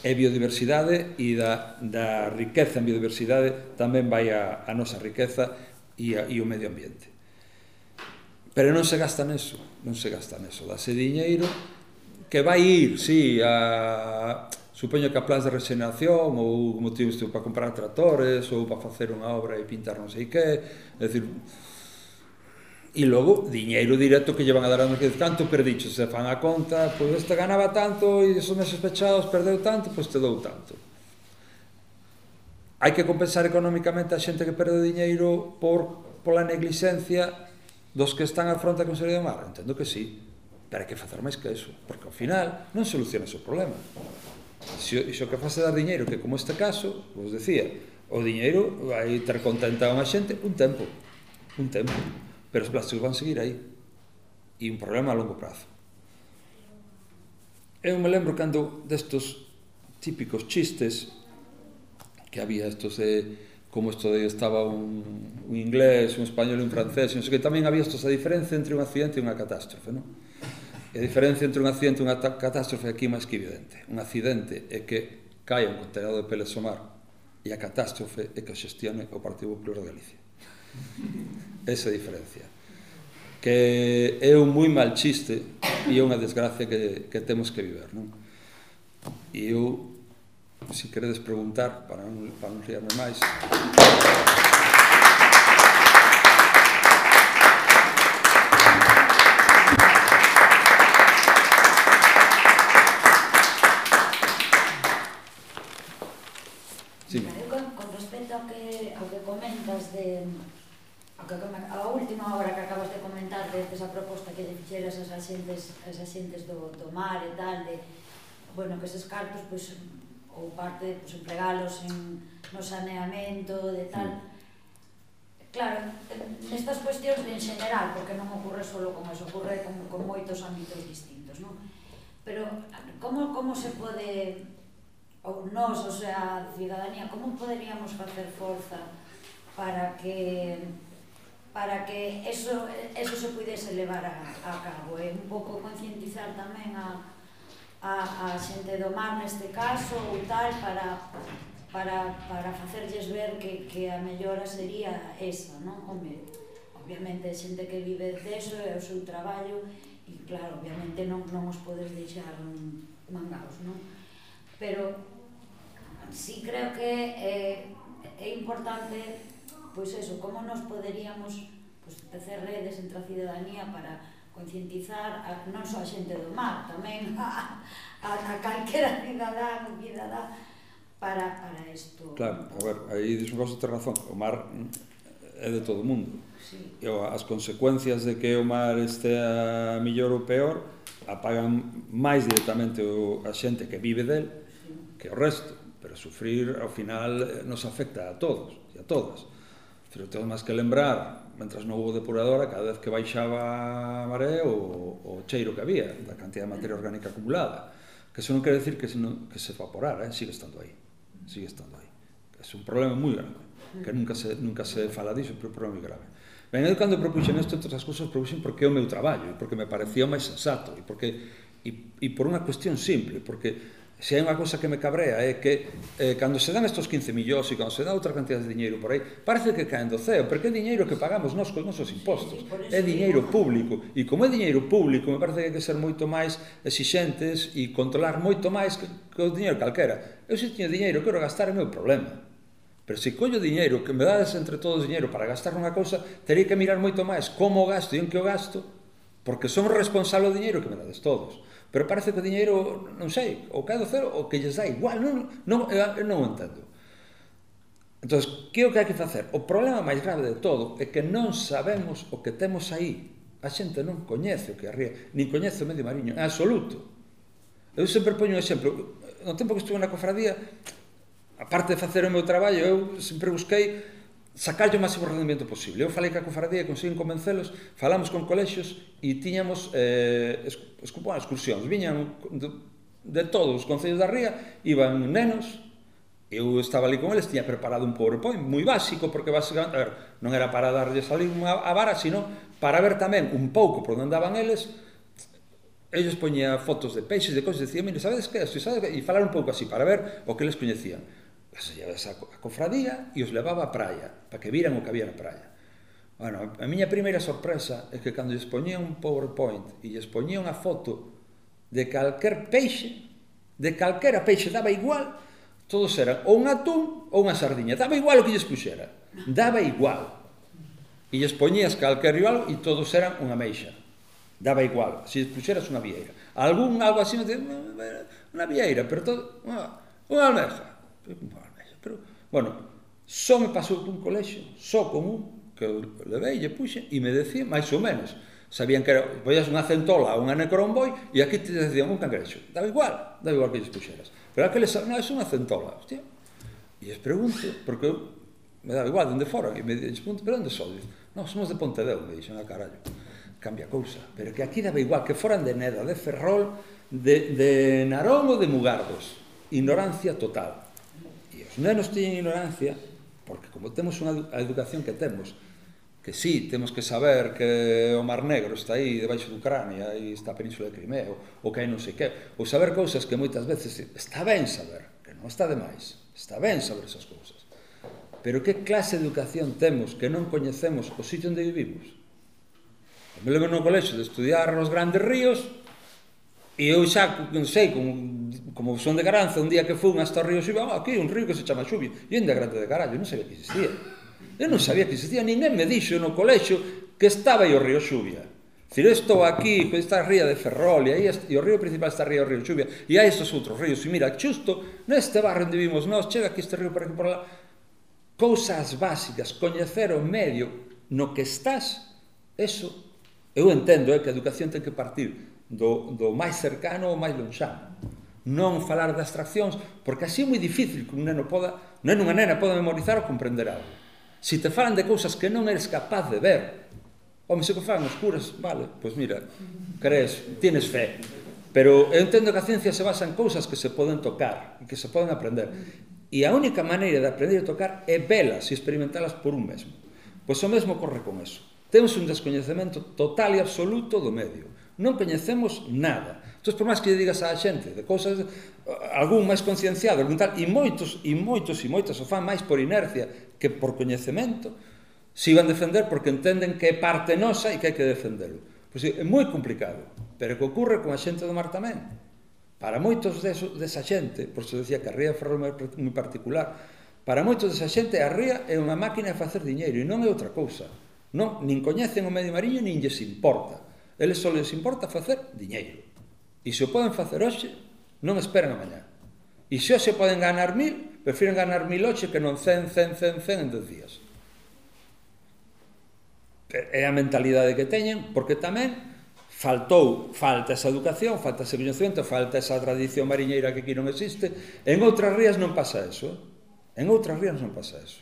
é biodiversidade e da, da riqueza en biodiversidade tamén vai a, a nosa riqueza e, a, e o medio ambiente. Pero non se gasta neso, non se gasta neso. Dase diñeiro que vai ir, sí, a, supoño que a plans de regeneración ou motivos tipo, para comprar tractores ou para facer unha obra e pintar non sei que, é dicir, e logo diñeiro directo que llevan a dar a que tanto perdicho, se fan a conta, pois este ganaba tanto e esos meses pechados perdeu tanto, pois te dou tanto. Hai que compensar económicamente a xente que perde diñeiro por pola negligencia dos que están a fronte da Consellería do Mar? Entendo que sí, pero hai que facer máis que eso, porque ao final non soluciona o problema. Se iso que fase dar diñeiro, que como este caso, vos decía, o diñeiro vai ter contentado a xente un tempo, un tempo, pero os plásticos van seguir aí. E un problema a longo prazo. Eu me lembro cando destos típicos chistes que había estos de como estudei, estaba un, un inglés, un español e un francés, non sei que tamén había esta diferencia entre un accidente e unha catástrofe, non? E a diferencia entre un accidente e unha catástrofe aquí máis que evidente. Un accidente é que cae un contenedor de pele somar e a catástrofe é que xestione o Partido Popular de Galicia. Esa diferencia. Que é un moi mal chiste e é unha desgracia que, que temos que viver, non? E eu se queredes preguntar para non, para non riarme máis Sí. Con, con respecto ao que, ao que comentas de que, a última hora que acabas de comentar de esa proposta que lle fixeras as axentes, as axentes do, do mar e tal de, bueno, que eses cartos pois, pues, ou parte, pois, empregalos en, no saneamento, de tal... Claro, nestas cuestións en general, porque non ocorre solo con eso, ocorre con, con moitos ámbitos distintos, non? Pero como, como se pode, ou nós, o sea, a ciudadanía, como poderíamos facer forza para que para que eso, eso se pudese levar a, a cabo e eh? un pouco concientizar tamén a, a, a xente do mar neste caso ou tal para, para, para facerlles ver que, que a mellora sería esa, non? Home, obviamente xente que vive deso é o seu traballo e claro, obviamente non, non os podes deixar mangaos, non? Pero sí creo que eh, é importante pois eso, como nos poderíamos pois, tecer redes entre a cidadanía para concientizar a, non só a xente do mar, tamén a, a, a calquera cidadán, cidadá, para, para isto. Claro, a ver, aí dis unha cosa ter razón, o mar é de todo o mundo. Sí. E as consecuencias de que o mar estea millor ou peor apagan máis directamente o, a xente que vive del sí. que o resto, pero sufrir ao final eh, nos afecta a todos e a todas. Pero temos máis que lembrar mentras non houve depuradora, cada vez que baixaba a maré o, o cheiro que había, da cantidad de materia orgánica acumulada. Que eso non quer decir que se, non, que se evaporara, eh? sigue estando aí. Sigue estando aí. É es un problema moi grande, que nunca se, nunca se fala disso, pero é un problema moi grave. Ben, eu cando propuxen isto, entre as cousas, propuxen porque é o meu traballo, e porque me parecía máis sensato, e porque e, e por unha cuestión simple, porque se hai unha cousa que me cabrea é que eh, cando se dan estos 15 millóns e cando se dan outra cantidad de diñeiro por aí, parece que caen do ceo, porque é diñeiro que pagamos nós cos nosos impostos, é diñeiro público, e como é diñeiro público, me parece que hai que ser moito máis exixentes e controlar moito máis que, que o diñeiro calquera. Eu se tiño diñeiro, quero gastar é meu problema. Pero se collo diñeiro que me dades entre todos diñeiro para gastar unha cousa, terei que mirar moito máis como o gasto e en que o gasto, porque son responsable do diñeiro que me dades todos. Pero parece que o diñeiro, non sei, o cae do cero, o que lles dá igual, non, non, eu non o entendo. Entón, que é o que hai que facer? O problema máis grave de todo é que non sabemos o que temos aí. A xente non coñece o que arría, nin coñece o medio mariño, en absoluto. Eu sempre poño un exemplo. No tempo que estuve na cofradía, aparte de facer o meu traballo, eu sempre busquei sacarlle o máximo rendimento posible. Eu falei ca cofradía, conseguín convencelos, falamos con colexios e tiñamos eh, escupa, excursións. Viñan de, de todos os concellos da Ría, iban nenos, eu estaba ali con eles, tiña preparado un PowerPoint moi básico, porque basicamente, a ver, non era para darlles ali unha a vara, sino para ver tamén un pouco por onde andaban eles, ellos poñía fotos de peixes, de cousas, decían, mire, sabedes que? E falar un pouco así, para ver o que eles coñecían asallabas a, a cofradía e os levaba á praia, para que viran o que había na praia. Bueno, a miña primeira sorpresa é que cando lles poñía un powerpoint e lles poñía unha foto de calquer peixe, de calquera peixe, daba igual, todos eran ou un atún ou unha sardiña, daba igual o que lles puxera, daba igual. E lles poñías calquer igual e todos eran unha meixa, daba igual, se lles puxeras unha vieira. Algún algo así, unha vieira, pero todo, unha, unha almeja, Bueno, só me pasou cun colexo, só con un, que eu levei, lle puxe, e me decía, máis ou menos, sabían que era, poías unha centola ou unha necromboi, e aquí te decían un cangrexo, da igual, da igual que lles puxeras. Pero aqueles, non, é unha centola, hostia. E les pregunto, porque eu, me daba igual, dende fora, e me lles pero onde sodes? Non, somos de Pontedeu, me dixen, a carallo, cambia cousa, pero que aquí daba igual, que foran de Neda, de Ferrol, de, de Narón ou de Mugardos, ignorancia total. Os nenos teñen ignorancia, porque como temos unha educación que temos, que sí, temos que saber que o Mar Negro está aí debaixo de Ucrania e está a Península de Crimea, ou, que hai non sei que, ou saber cousas que moitas veces está ben saber, que non está de máis, está ben saber esas cousas. Pero que clase de educación temos que non coñecemos o sitio onde vivimos? Me lembro no colexo de estudiar nos grandes ríos, E eu xa, non sei, como, como son de Garanza, un día que fun hasta o río Xubia, ah, aquí un río que se chama Xubia, e ainda grande de carallo, non sabía que existía. Eu non sabía que existía, ninguén me dixo no colexo que estaba aí o río Xubia. Dicir, estou aquí, con esta ría de Ferrol, e, aí, e o río principal está ría o río Xubia, e hai estes outros ríos, e mira, xusto neste barrio onde vivimos nós, chega aquí este río por aquí por lá, cousas básicas, coñecer o medio no que estás, eso, eu entendo eh, que a educación ten que partir do, do máis cercano ao máis lonxano. Non falar das abstraccións, porque así é moi difícil que un neno poda, non é unha nena poda memorizar ou comprender algo. Se te falan de cousas que non eres capaz de ver, home, se que fan oscuras, vale, pois mira, crees, tienes fe. Pero eu entendo que a ciencia se basa en cousas que se poden tocar e que se poden aprender. E a única maneira de aprender a tocar é velas e experimentalas por un mesmo. Pois o mesmo corre con eso. Temos un descoñecemento total e absoluto do medio non coñecemos nada. Entón, por máis que lle digas á xente de cousas, algún máis concienciado, algún tal, e moitos, e moitos, e moitas o fan máis por inercia que por coñecemento, se iban defender porque entenden que é parte nosa e que hai que defendelo. Pois é moi complicado, pero que ocorre con a xente do mar tamén. Para moitos deso, desa xente, por se decía que a ría ferro moi particular, para moitos desa xente a ría é unha máquina de facer diñeiro e non é outra cousa. Non, nin coñecen o medio mariño, nin lles importa. Eles só les importa facer diñeiro. E se o poden facer hoxe, non esperan a mañá. E se hoxe poden ganar mil, prefiren ganar mil hoxe que non cen, cen, cen, cen en dos días. É a mentalidade que teñen, porque tamén faltou, falta esa educación, falta ese conhecimento, falta esa tradición mariñeira que aquí non existe. En outras rías non pasa eso. Eh. En outras rías non pasa eso.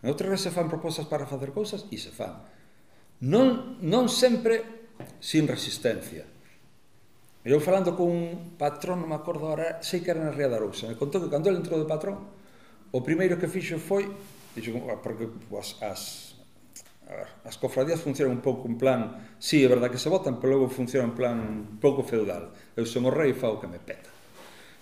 En outras rías se fan propostas para facer cousas e se fan. Non, non sempre sin resistencia. E eu falando con un patrón, non me acordo agora, sei que era na Ría da Rousa, me contou que cando ele entrou de patrón, o primeiro que fixo foi, dixo, porque as, as, as cofradías funcionan un pouco en plan, sí, é verdad que se votan, pero logo funciona en plan un pouco feudal. Eu son o rei e fao que me peta.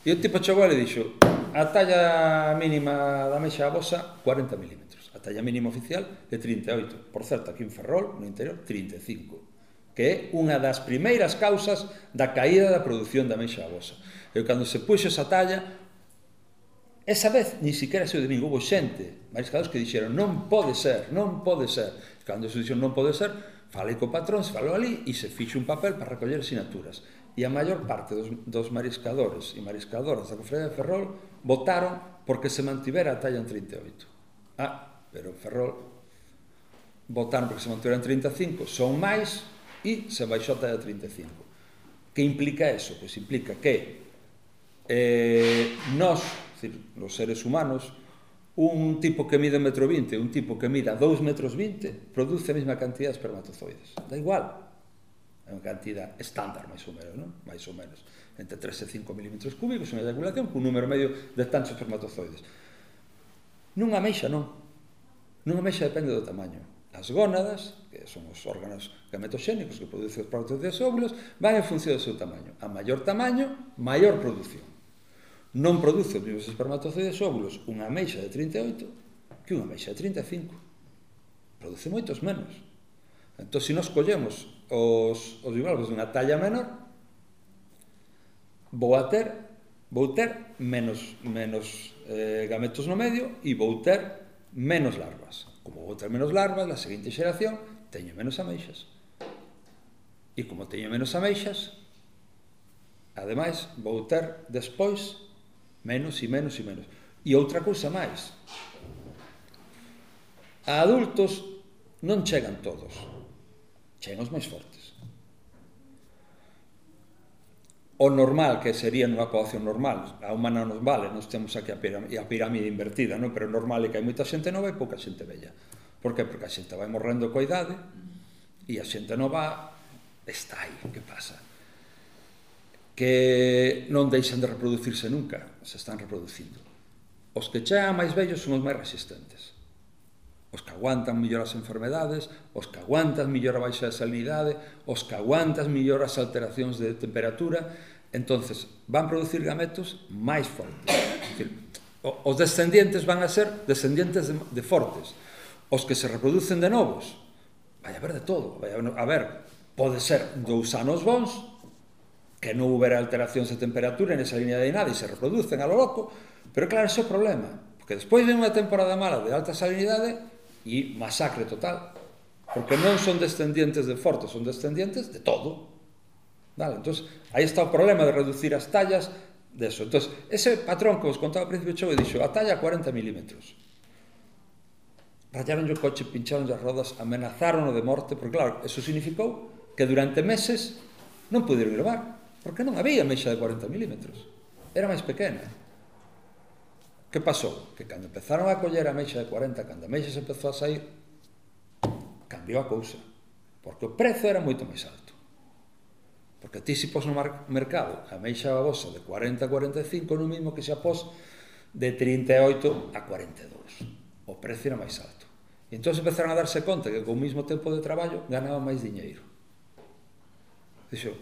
E o tipo chegou e dixo, a talla mínima da mexa a vosa, 40 milímetros. A talla mínima oficial é 38. Por certo, aquí en Ferrol, no interior, 35 que é unha das primeiras causas da caída da produción da meixa abosa. E cando se puxo esa talla, esa vez ni siquiera se o domingo houve xente, mariscados que dixeron non pode ser, non pode ser. Cando se dixeron non pode ser, falei co patrón, se falou ali e se fixo un papel para recoller sinaturas. E a maior parte dos, dos mariscadores e mariscadoras da Cofradía de Ferrol votaron porque se mantivera a talla en 38. Ah, pero Ferrol votaron porque se mantivera en 35, son máis, e se baixou ata 35. Que implica eso? Pois implica que eh, nós, decir, os seres humanos, un tipo que mide 1,20 metro un tipo que mida 2,20 metros produce a mesma cantidad de espermatozoides. Da igual. É unha cantidad estándar, máis ou menos, non? máis ou menos. Entre 3 e 5 milímetros cúbicos, unha eyaculación, cun número medio de tantos espermatozoides. Nunha meixa non. Nunha meixa depende do tamaño. As gónadas, que son os órganos gametoxénicos que producen os produtos de óvulos, van en función do seu tamaño. A maior tamaño, maior produción. Non produce os mesmos espermatozoides óvulos unha meixa de 38 que unha meixa de 35. Produce moitos menos. Entón, se nos collemos os, os bivalvos dunha talla menor, vou a ter vou ter menos menos eh, gametos no medio e vou ter menos larvas. Como vou ter menos larvas, na seguinte xeración teño menos ameixas. E como teño menos ameixas, ademais, vou ter despois menos e menos e menos. E outra cousa máis. A adultos non chegan todos. Chegan os máis fortes. o normal que sería nunha coacción normal, a humana nos vale, nos temos aquí a pirámide, a pirámide invertida, non? pero normal é que hai moita xente nova e pouca xente vella. Por que? Porque a xente vai morrendo coa idade e a xente nova está aí, que pasa? Que non deixan de reproducirse nunca, se están reproducindo. Os que chegan máis vellos son os máis resistentes os que aguantan mellor as enfermedades, os que aguantan mellor a baixa de salinidade, os que aguantan mellor as alteracións de temperatura, entonces van producir gametos máis fortes. Decir, os descendientes van a ser descendientes de, de fortes. Os que se reproducen de novos, vai haber de todo. Vai haber, a ver, pode ser dous anos bons, que non houbera alteracións de temperatura nesa línea de nada e se reproducen a lo loco, pero claro, ese é o problema. Porque despois de unha temporada mala de alta salinidade, e masacre total. Porque non son descendientes de fortes, son descendientes de todo. Vale, entón, aí está o problema de reducir as tallas deso. Entón, ese patrón que vos contaba ao principio chove dixo, a talla 40 milímetros. Rayaron o coche, pincharon as rodas, amenazaron de morte, porque claro, eso significou que durante meses non puderon gravar, porque non había mexa de 40 milímetros. Era máis pequena. Que pasou? Que cando empezaron a coller a meixa de 40, cando a meixa se empezou a sair, cambiou a cousa. Porque o prezo era moito máis alto. Porque ti si pos no mercado a meixa babosa de 40 a 45, no mismo que se após de 38 a 42. O prezo era máis alto. E entón empezaron a darse conta que con o mismo tempo de traballo ganaba máis diñeiro. Dixo,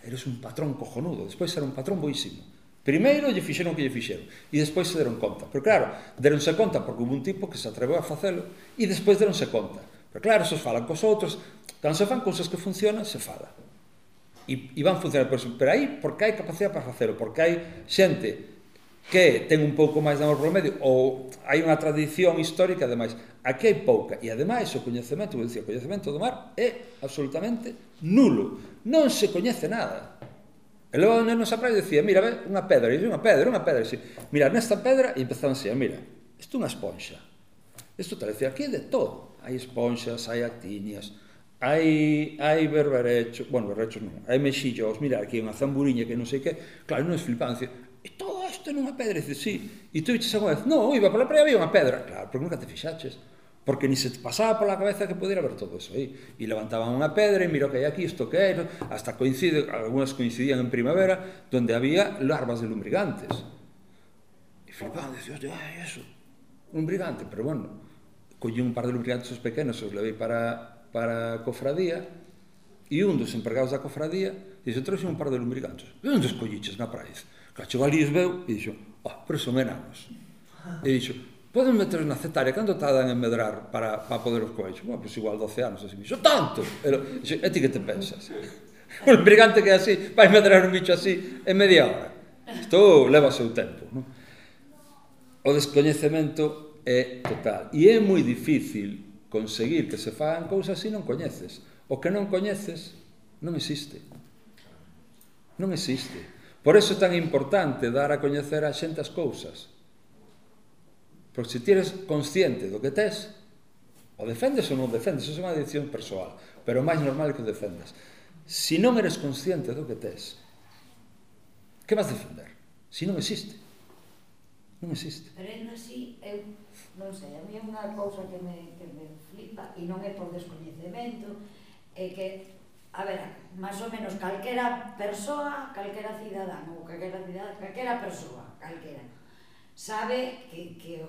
eres un patrón cojonudo. Despois era un patrón boísimo Primeiro lle fixeron o que lle fixeron e despois se deron conta. Pero claro, deronse conta porque hubo un tipo que se atreveu a facelo e despois deronse conta. Pero claro, esos falan cos outros, cando se fan cousas que funcionan, se fala. E, e van funcionar, pero, pero aí porque hai capacidade para facelo, porque hai xente que ten un pouco máis de amor polo medio ou hai unha tradición histórica ademais aquí hai pouca e ademais o coñecemento, vou dicir, o coñecemento do mar é absolutamente nulo non se coñece nada E logo nenos á praia dicía, mira, ve, unha pedra, e unha pedra, unha pedra, e dicía, mira, nesta pedra, e empezaban así, mira, isto é unha esponxa. Isto te dicía, aquí é de todo. Hai esponxas, hai actinias, hai, hai berberechos, bueno, berberechos non, hai mexillos, mira, aquí unha zamburiña que non sei que, claro, non es flipaban, dicía, e todo isto nunha pedra, e dicía, sí, e tú dices unha vez, non, iba pola praia, había unha pedra, claro, porque nunca te fixaches porque ni se te pasaba pola cabeza que pudiera ver todo eso aí. E levantaban unha pedra e miro que hai aquí, isto que é, hasta coincide, algunhas coincidían en primavera, donde había larvas de lumbrigantes. E flipaban, decías, ai, ah, eso, lumbrigante, pero bueno, collí un par de lumbrigantes os pequenos, os levei para, para a cofradía, e un dos empregados da cofradía dixo, trouxe un par de lumbrigantes. De onde escolliches na praia? Cacho Galís veu e dixo, ah, oh, pero son enanos. E dixo, Poden meter na cetaria, cando tardan en medrar para, para poder os coellos? Bueno, pois pues igual 12 anos, así, iso tanto! E, e ti que te pensas? Un brigante que é así, vai medrar un bicho así en media hora. Isto leva seu tempo. Non? O descoñecemento é total. E é moi difícil conseguir que se fagan cousas se non coñeces. O que non coñeces non existe. Non existe. Por eso é tan importante dar a coñecer a xente as cousas Porque se tires consciente do que tes, o defendes ou non defendes, é unha decisión persoal, pero o máis normal é que o defendas. Se non eres consciente do que tes, que vas defender? Se non existe. Non existe. Pero é así, eu non sei, a mí é unha cousa que me, que me flipa e non é por descoñecemento, é que a ver, máis ou menos calquera persoa, calquera cidadán ou calquera cidadán, calquera persoa, calquera sabe que, que,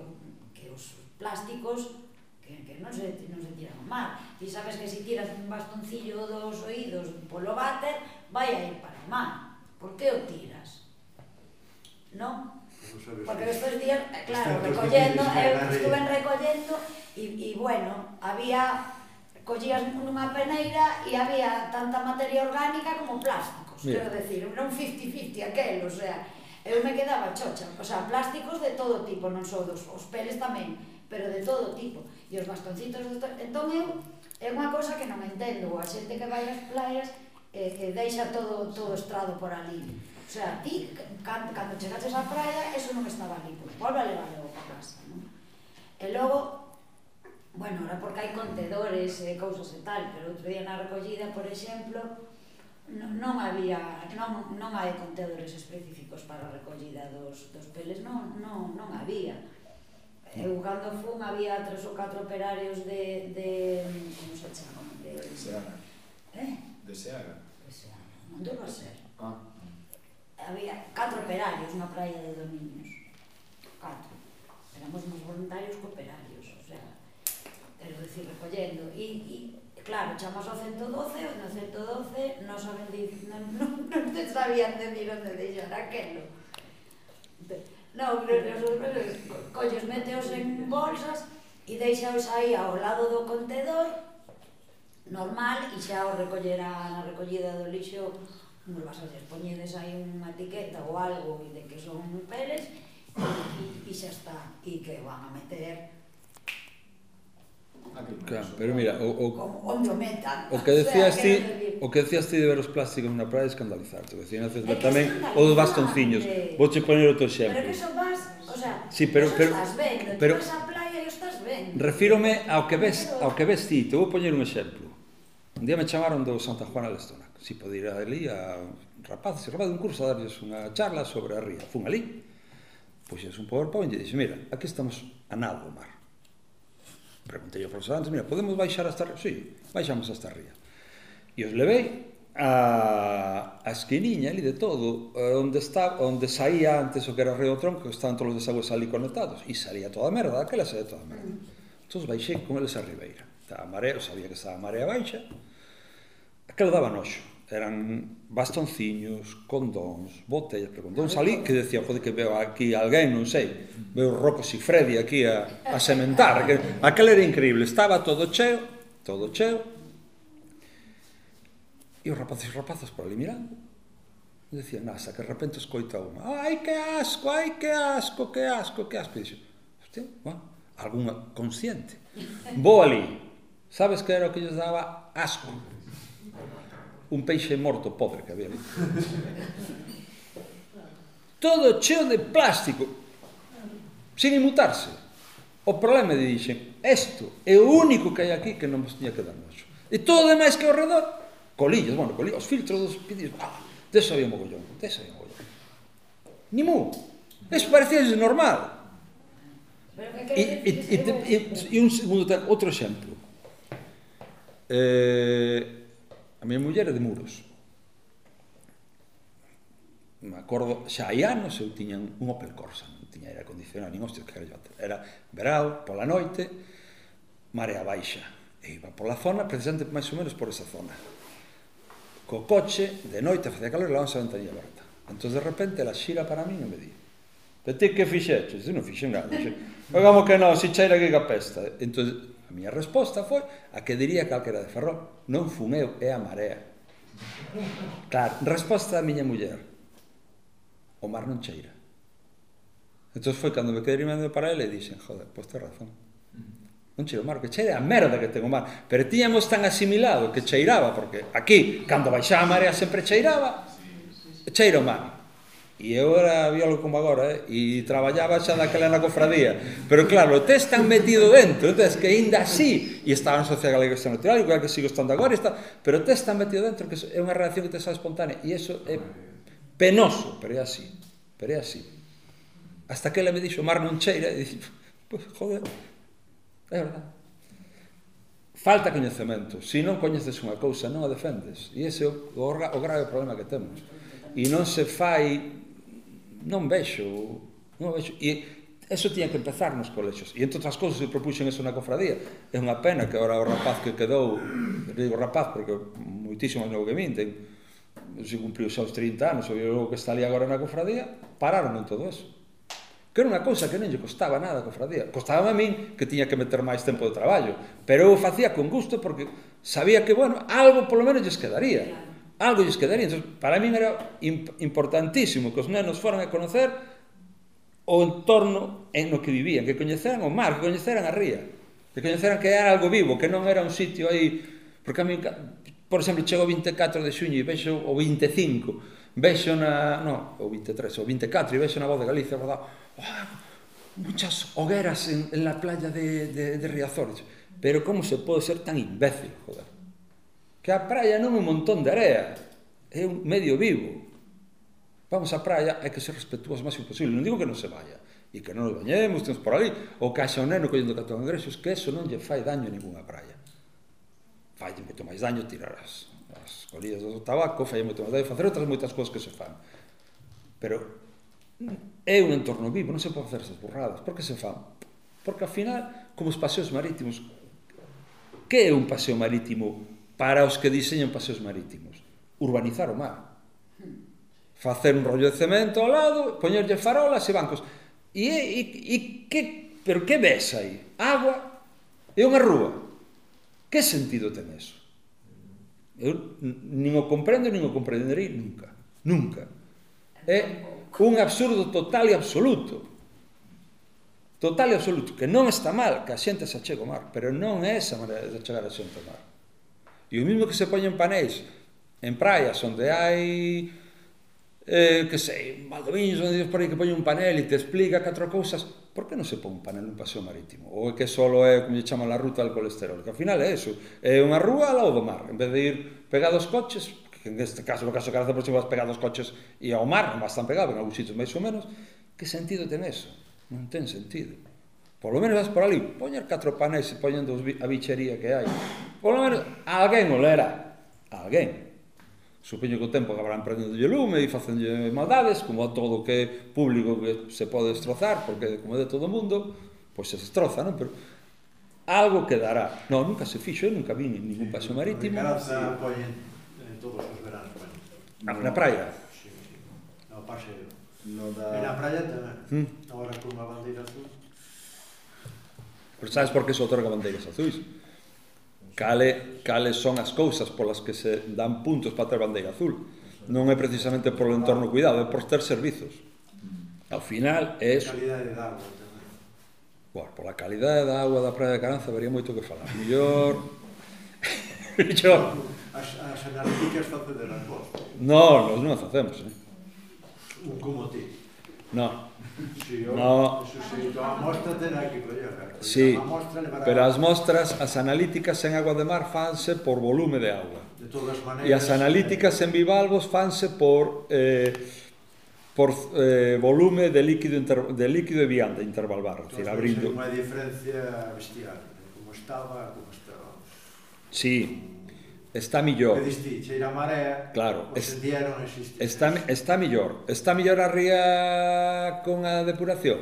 que os plásticos que, que non, se, non se tiran ao mar. Ti sabes que se si tiras un bastoncillo dos oídos polo váter, vai a ir para o mar. Por que o tiras? Non? Porque estes días, eh, claro, recollendo, eu estuve recollendo e, e bueno, había collías nunha peneira e había tanta materia orgánica como plásticos, Mira. quero decir, era un 50-50 aquel, o sea, eu me quedaba chocha, o sea, plásticos de todo tipo, non só dos, os peles tamén, pero de todo tipo, e os bastoncitos, de to... entón eu, é unha cosa que non entendo, a xente que vai ás playas, eh, que deixa todo, todo estrado por ali, o sea, ti, cando, cando chegaches á praia, eso non estaba ali, pois volve a levarlo para casa, non? E logo, bueno, ahora porque hai contedores e eh, cousas e tal, pero outro día na recollida, por exemplo, non, non había non, non hai contedores específicos para a recollida dos, dos peles non, non, non había. Eu cando fun había tres ou catro operarios de, de como se chama? de, de Seaga eh? de Seaga de non debo ser. Ah. había catro operarios na praia de Dominios. Catro. Éramos máis voluntarios que operarios o sea, quero dicir, recollendo. E, e Claro, chamas ao 112, e no 112 non saben dicir, non, non, non te sabían decir onde deixar aquelo. Non, nosotros collos meteos en bolsas e deixaos aí ao lado do contedor normal e xa o recollerá na recollida do lixo non vas a poñedes aí unha etiqueta ou algo de que son peles e, e xa está e que van a meter Claro, pero mira, o, o, onde o metan. O que decías ti, o que decías ti de ver os plásticos na praia escandalizarte, o decían hace ver tamén o dos bastonciños. Vouche poñer outro exemplo. Pero que son vas, o sea, sí, pero pero estás vendo, pero, vas á praia e estás vendo. Refírome ao que ves, ao que ves ti, te vou poñer un exemplo. Un día me chamaron do Santa Juana de Estonac, si pode ir ali a rapaces, rapaz un curso a darlles unha charla sobre a ría. Fun ali, pois es un PowerPoint e dixen, mira, aquí estamos a nada do mar preguntei ao profesor antes, mira, podemos baixar hasta arriba? Sí, baixamos hasta arriba. E os levei a, a esquiniña ali de todo, eh, onde está, onde saía antes o que era o río Tronco, que estaban todos os desagües ali conectados, e salía toda a merda, aquela saía toda a merda. Entón baixei con eles a ribeira. Estaba a marea, sabía que estaba a marea baixa, aquela daba noxo eran bastonciños, condóns, botellas, pero condóns ali que decía, jode que veo aquí alguén, non sei, veo Rocos e Freddy aquí a, a sementar, que, aquel era increíble, estaba todo cheo, todo cheo, e os rapaces e rapazas por ali mirando, e decía, nasa, que de repente escoita unha, ai que asco, ai que asco, que asco, que asco, e dixo, hostia, bueno, algunha consciente, vou ali, sabes que era o que lles daba asco, un peixe morto podre que había. Todo cheo de plástico, sin imutarse. O problema de dixen, isto é o único que hai aquí que non vos tiña que dar noxo. E todo demais que ao redor, colillas, bueno, colillas, os filtros dos pedidos, ah, deso había mogollón, deso había mogollón. Nimú, eso parecía normal. E, e, e, e, e un segundo, outro exemplo. Eh, A miña muller é de Muros. Me acordo, xa hai anos eu tiñan un Opel Corsa, non tiña aire acondicionado, nin hostias que Era verao, pola noite, marea baixa. E iba pola zona, precisamente máis ou menos por esa zona. Co coche, de noite, facía calor, levábanse a ventanilla aberta. Entón, de repente, ela xira para mí e me di «Pero ti que fixeches?» Eu non fixen nada. Dixen, «Vamos que non, si cheira que capesta». Entón, miña resposta foi a que diría calquera de Ferrol. Non fun eu, é a marea. Claro, resposta da miña muller. O mar non cheira. Entón foi cando me quedei mirando para ele e dixen, joder, pois te razón. Non cheira o mar, que cheira a merda que ten o mar. Pero tiñamos tan asimilado que cheiraba, porque aquí, cando baixaba a marea sempre cheiraba, cheira o mar. E eu era biólogo como agora, eh? e traballaba xa daquela na cofradía. Pero claro, tes tan metido dentro, tes que ainda así, e estaba na Sociedade Galega de Natural, igual que sigo estando agora, está, pero tes tan metido dentro que é unha reacción que te sale espontánea, e eso é penoso, pero é así, pero é así. Hasta que ela me dixo, mar non cheira, e dixo, pues, joder, é verdade. Falta coñecemento. Se si non coñeces unha cousa, non a defendes. E ese é o, o, o grave problema que temos. E non se fai non vexo, non vexo. E eso tiña que empezar nos colexos. E entre outras cousas se propuxen eso na cofradía. É unha pena que agora o rapaz que quedou, digo rapaz porque moitísimo novo que min, ten, se cumpriu xa os 30 anos, o que está ali agora na cofradía, pararon en todo eso. Que era unha cousa que non lle costaba nada a cofradía. Costaba a min que tiña que meter máis tempo de traballo, pero eu facía con gusto porque sabía que, bueno, algo polo menos lles quedaría. Claro algo lles quedaría. Entón, para mí era importantísimo que os nenos foran a conocer o entorno en no que vivían, que coñeceran o mar, que coñeceran a ría, que coñeceran que era algo vivo, que non era un sitio aí... Porque a mí, por exemplo, chego o 24 de xuño e vexo o 25, vexo na... No, o 23, o 24, e vexo na voz de Galicia, verdad? Oh, muchas hogueras en, en la playa de, de, de Riazor. Pero como se pode ser tan imbécil, joder? que a praia non é un montón de area, é un medio vivo. Vamos á praia, hai que ser respetuosos o máximo posible. Non digo que non se vaya, e que non nos bañemos, temos por ali, ou que haxa un neno collendo catón engrexos, que eso non lle fai daño a ninguna praia. Fai moito máis daño tirar as, as colillas do tabaco, fai moito máis daño facer outras moitas cousas que se fan. Pero é un entorno vivo, non se pode facer esas burradas. Por que se fan? Porque, ao final, como os paseos marítimos, que é un paseo marítimo para os que diseñan paseos marítimos. Urbanizar o mar. Facer un rollo de cemento ao lado, poñerlle farolas e bancos. E, e, e que, pero que ves aí? Agua e unha rúa. Que sentido ten eso? Eu nin o comprendo, nin o comprenderei nunca. Nunca. É un absurdo total e absoluto. Total e absoluto, que non está mal que a xente se achegue ao mar, pero non é esa maneira de achegar a xente ao mar. E o mismo que se poñen panéis en praias onde hai eh, que sei, Valdovinos, onde por aí que poñe un panel e te explica catro cousas, por que non se pon un panel nun paseo marítimo? Ou é que solo é, como lle chaman, la ruta del colesterol? Que ao final é eso, é unha rúa ao lado do mar, en vez de ir pegados coches, que en este caso, no caso de Caraza, por exemplo, vas pegados coches e ao mar, non vas tan pegado, en algúns sitios máis ou menos, que sentido ten eso? Non ten sentido. Polo menos vas por ali, poñer catro paneis e poñen a bichería que hai. Polo menos, alguén olera. Alguén. Supeño que o tempo acabarán prendendo lume e facendo maldades, como a todo que público que se pode destrozar, porque como é de todo o mundo, pois se destroza, non? Pero algo quedará. Non, nunca se fixo, eu nunca vi en ningún paso marítimo. Sí, no, poñen todos os veranos. Bueno. Na, praia? Sí, sí. No paseo. No da... E na praia tamén. Hmm. Agora con unha bandeira azul. Pero sabes por que se otorga bandeiras azuis? Cale, cales son as cousas polas que se dan puntos para ter bandeira azul? Non é precisamente polo entorno cuidado, é por ter servizos. Ao final é eso. Calidade de agua tamén. Bueno, pola calidade da agua da Praia de Caranza vería moito que falar. Mellor... Mellor... As, as analíticas facedes as vos. No, nós non as facemos, eh? Un como ti. No. No. Eso sí, mostra sí, pero as mostras, as analíticas en agua de mar fanse por volume de agua. De todas maneiras, e as analíticas eh, en bivalvos fanse por eh, por eh, volume de líquido inter, de líquido e vianda intervalvar, é dicir, abrindo. Unha diferencia bestial, como estaba, como estaba. Sí, está millor. Que diste, cheira a marea, claro, es, día non existe. Está, está millor. Está millor a ría con a depuración?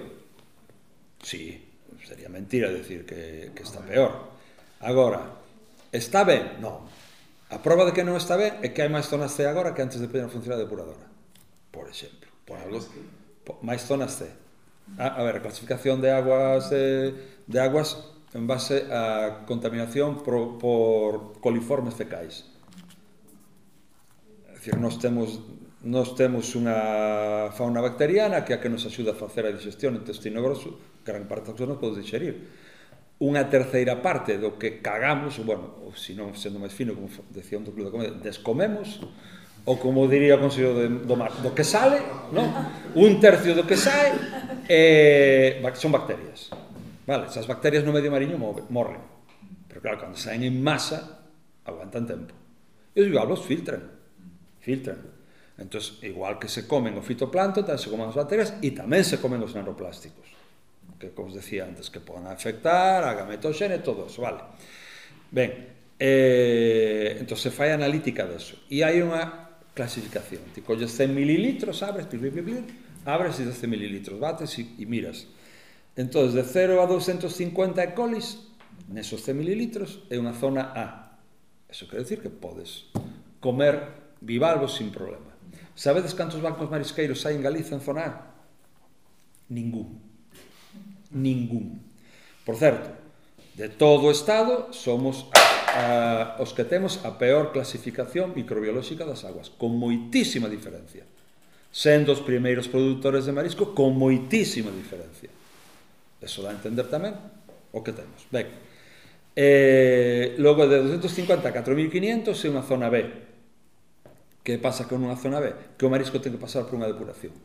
Sí, sería mentira decir que, que está peor. Agora, está ben? Non. A prova de que non está ben é que hai máis zonas C agora que antes de pedir a funcionar a depuradora. Por exemplo. Por algo, por, máis zonas C. A, a ver, a clasificación de aguas eh, de aguas en base á contaminación por, por coliformes fecais. É dicir, nós temos nós temos unha fauna bacteriana que é a que nos axuda a facer a digestión intestino grosso, gran parte das cousas nos podemos digerir. Unha terceira parte do que cagamos, ou, bueno, ou se non sendo máis fino, como decía un do Club de Comedia, descomemos, ou como diría o Consello de, do Mar, do que sale, non? un tercio do que sae eh, son bacterias. Vale, esas bacterias no medio mariño morren, pero claro, cando saen en masa, aguantan tempo. E os bivalvos filtran, filtran. Entón, igual que se comen o fitoplancton, tamén se comen as bacterias e tamén se comen os nanoplásticos, que, como os decía antes, que poden afectar a gametoxene, todo eso, vale. Ben, eh, entón se fai analítica deso. E hai unha clasificación. Ti colles 100 mililitros, abres, pil, pil, pil, abres e 12 mililitros, bates e, e miras. Entón, de 0 a 250 E. colis, nesos 100 mililitros, é unha zona A. Eso quer decir que podes comer bivalvos sin problema. Sabedes cantos bancos marisqueiros hai en Galiza en zona A? Ningún. Ningún. Por certo, de todo o Estado somos a, a, os que temos a peor clasificación microbiolóxica das aguas, con moitísima diferencia. Sendo os primeiros produtores de marisco, con moitísima diferencia. Eso dá a entender tamén o que temos. Ben, eh, logo de 250 a 4500 é unha zona B. Que pasa con unha zona B? Que o marisco ten que pasar por unha depuración.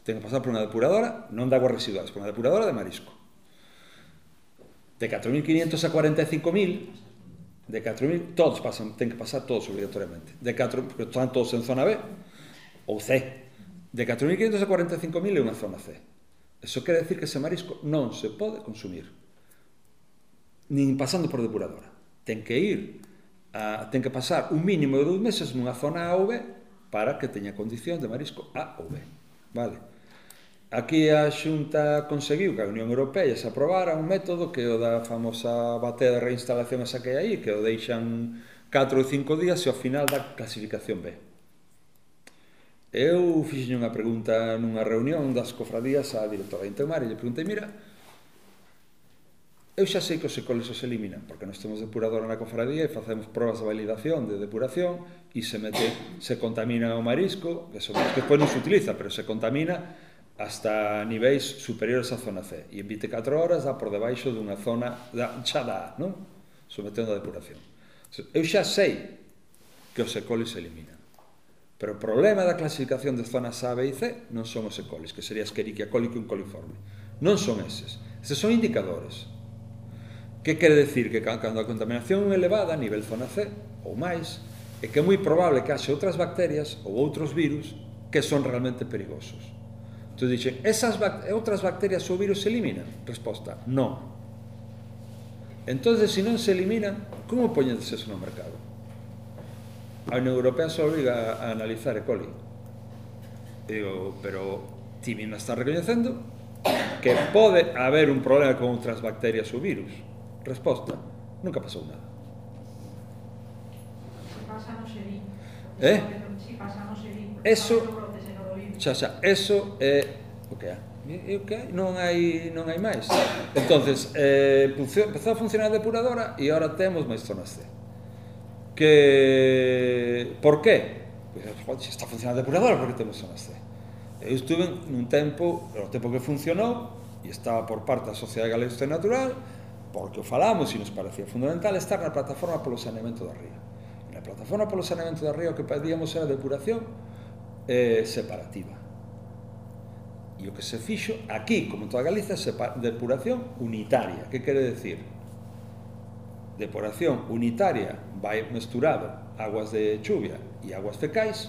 Ten que pasar por unha depuradora, non de aguas residuales, por unha depuradora de marisco. De 4.500 a 45.000, de 4.000, todos pasan, ten que pasar todos obligatoriamente. De 4, porque están todos en zona B ou C. De 4.500 a 45.000 é unha zona C. Eso quere decir que ese marisco non se pode consumir nin pasando por depuradora. Ten que ir, a, ten que pasar un mínimo de dous meses nunha zona A ou B para que teña condición de marisco A ou B. Vale. Aquí a Xunta conseguiu que a Unión Europea se aprobara un método que o da famosa batea de reinstalación esa que hai aí, que o deixan 4 ou 5 días e ao final da clasificación B. Eu fixe unha pregunta nunha reunión das cofradías á directora de Intermar e lle preguntei, mira, eu xa sei que os ecoles se eliminan, porque nós temos depuradora na cofradía e facemos probas de validación, de depuración, e se mete, se contamina o marisco, que son que despois non se utiliza, pero se contamina hasta niveis superiores á zona C. E en 24 horas dá por debaixo dunha zona da, xa da A, non? Sometendo a depuración. Eu xa sei que os ecoles se eliminan. Pero o problema da clasificación de zonas A, B e C non son os E. que sería Escherichia coli que un coliforme. Non son eses. Eses son indicadores. Que quere decir? Que cando a contaminación é elevada a nivel zona C ou máis, é que é moi probable que haxe outras bacterias ou outros virus que son realmente perigosos. Entón dixen, esas bact outras bacterias ou virus se eliminan? Resposta, non. Entón, se non se eliminan, como poñedes eso no mercado? a Unión Europea só obriga a analizar E. coli. Digo, pero ti mesmo estás recoñecendo que pode haber un problema con outras bacterias ou virus. Resposta, nunca pasou nada. Pasa ¿Eh? no xerín. Eh? Si pasa no xerín. Eso, xa, xa, eso é o que é e o que non hai non hai máis. Entonces, eh, empezou a funcionar a depuradora e agora temos máis zonas C que por qué? Pois, se está funcionando depuradora, porque temos zonas C? Eu estuve nun tempo, o tempo que funcionou, e estaba por parte da Sociedade Galega de Natural, porque o falamos e nos parecía fundamental estar na plataforma polo saneamento da ría. E na plataforma polo saneamento da ría o que pedíamos era depuración eh, separativa. E o que se fixo aquí, como en toda Galicia, é depuración unitaria. Que quere decir? depuración unitaria vai mesturado aguas de chuvia e aguas fecais,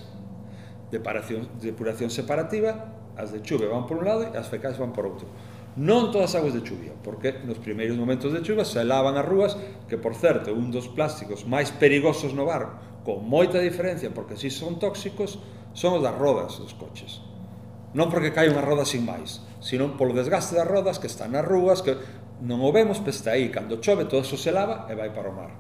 depuración, depuración separativa, as de chuvia van por un lado e as fecais van por outro. Non todas as aguas de chuvia, porque nos primeiros momentos de chuvia se lavan as rúas, que por certo, un dos plásticos máis perigosos no barro, con moita diferencia, porque si son tóxicos, son os das rodas dos coches. Non porque cae unha roda sin máis, sino polo desgaste das rodas que están nas rúas, que non o vemos, pero está aí, cando chove todo eso se lava e vai para o mar.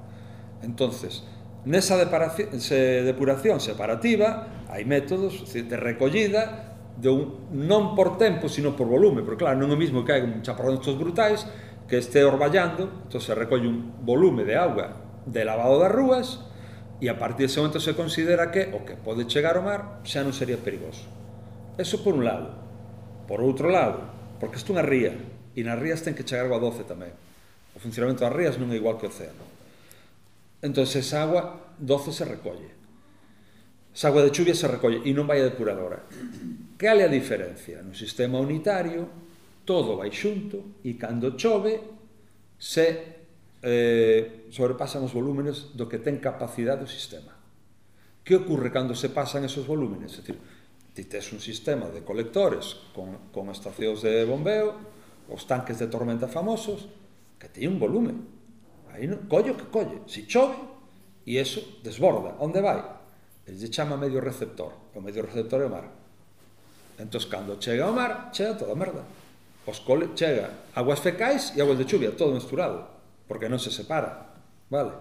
Entonces, nesa depuración separativa hai métodos de recollida de un, non por tempo, sino por volume, porque claro, non é o mismo que hai un chaparrón estos brutais que este orballando, entón se recolle un volume de auga de lavado das rúas e a partir dese momento se considera que o que pode chegar ao mar xa non sería perigoso. Eso por un lado. Por outro lado, porque isto é unha ría, E nas rías ten que chegar agua doce tamén. O funcionamento das rías non é igual que o océano. Entón, esa agua doce se recolle. Esa agua de chuvia se recolle e non vai a depuradora. Cal é a diferencia? No sistema unitario, todo vai xunto e cando chove se eh, sobrepasan os volúmenes do que ten capacidade o sistema. Que ocurre cando se pasan esos volúmenes? É dicir, ti tes un sistema de colectores con, con estacións de bombeo os tanques de tormenta famosos, que teñen un volume. Aí non, collo que colle. Se si chove, e eso desborda. Onde vai? El lle chama medio receptor. O medio receptor é o mar. Entón, cando chega ao mar, chega toda a merda. Os cole, chega aguas fecais e aguas de chuvia, todo mesturado, porque non se separa. Vale?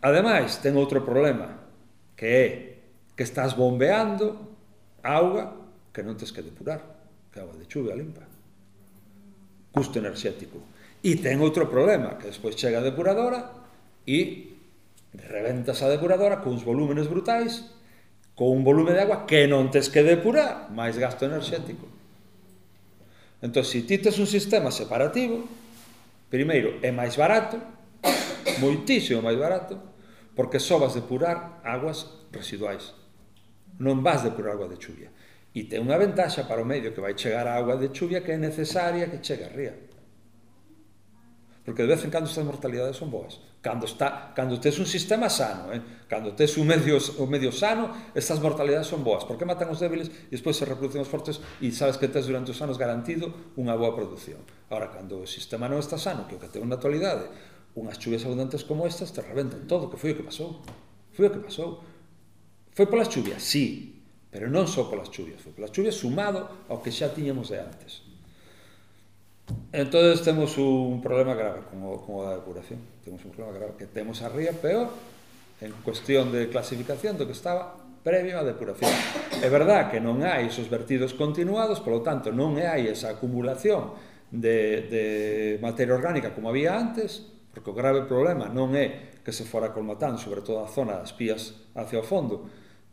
Ademais, ten outro problema, que é que estás bombeando auga que non tens que depurar, que é auga de chuvia limpa custo enerxético. E ten outro problema, que despois chega a depuradora e reventas a depuradora cuns volúmenes brutais, con un volume de agua que non tes que depurar, máis gasto enerxético. Entón, se ti tes un sistema separativo, primeiro, é máis barato, moitísimo máis barato, porque só vas depurar aguas residuais. Non vas depurar agua de chuvia. E ten unha ventaxa para o medio que vai chegar a agua de chuvia que é necesaria que chegue a ría. Porque de vez en cando estas mortalidades son boas. Cando, está, cando tes un sistema sano, eh? cando tes un medio, o medio sano, estas mortalidades son boas. Porque matan os débiles e despois se reproducen os fortes e sabes que tes durante os anos garantido unha boa produción. Ahora, cando o sistema non está sano, que o que ten na actualidade, unhas chuvias abundantes como estas te reventan todo, que foi o que pasou. Foi o que pasou. Foi polas chuvias, sí, Pero non só polas chuvias, foi polas chuvias sumado ao que xa tiñamos de antes. Entón temos un problema grave con o, con o da depuración. Temos un problema grave que temos a ría peor en cuestión de clasificación do que estaba previo á depuración. É verdad que non hai esos vertidos continuados, polo tanto non hai esa acumulación de, de materia orgánica como había antes, porque o grave problema non é que se fora colmatando, sobre todo a zona das pías hacia o fondo,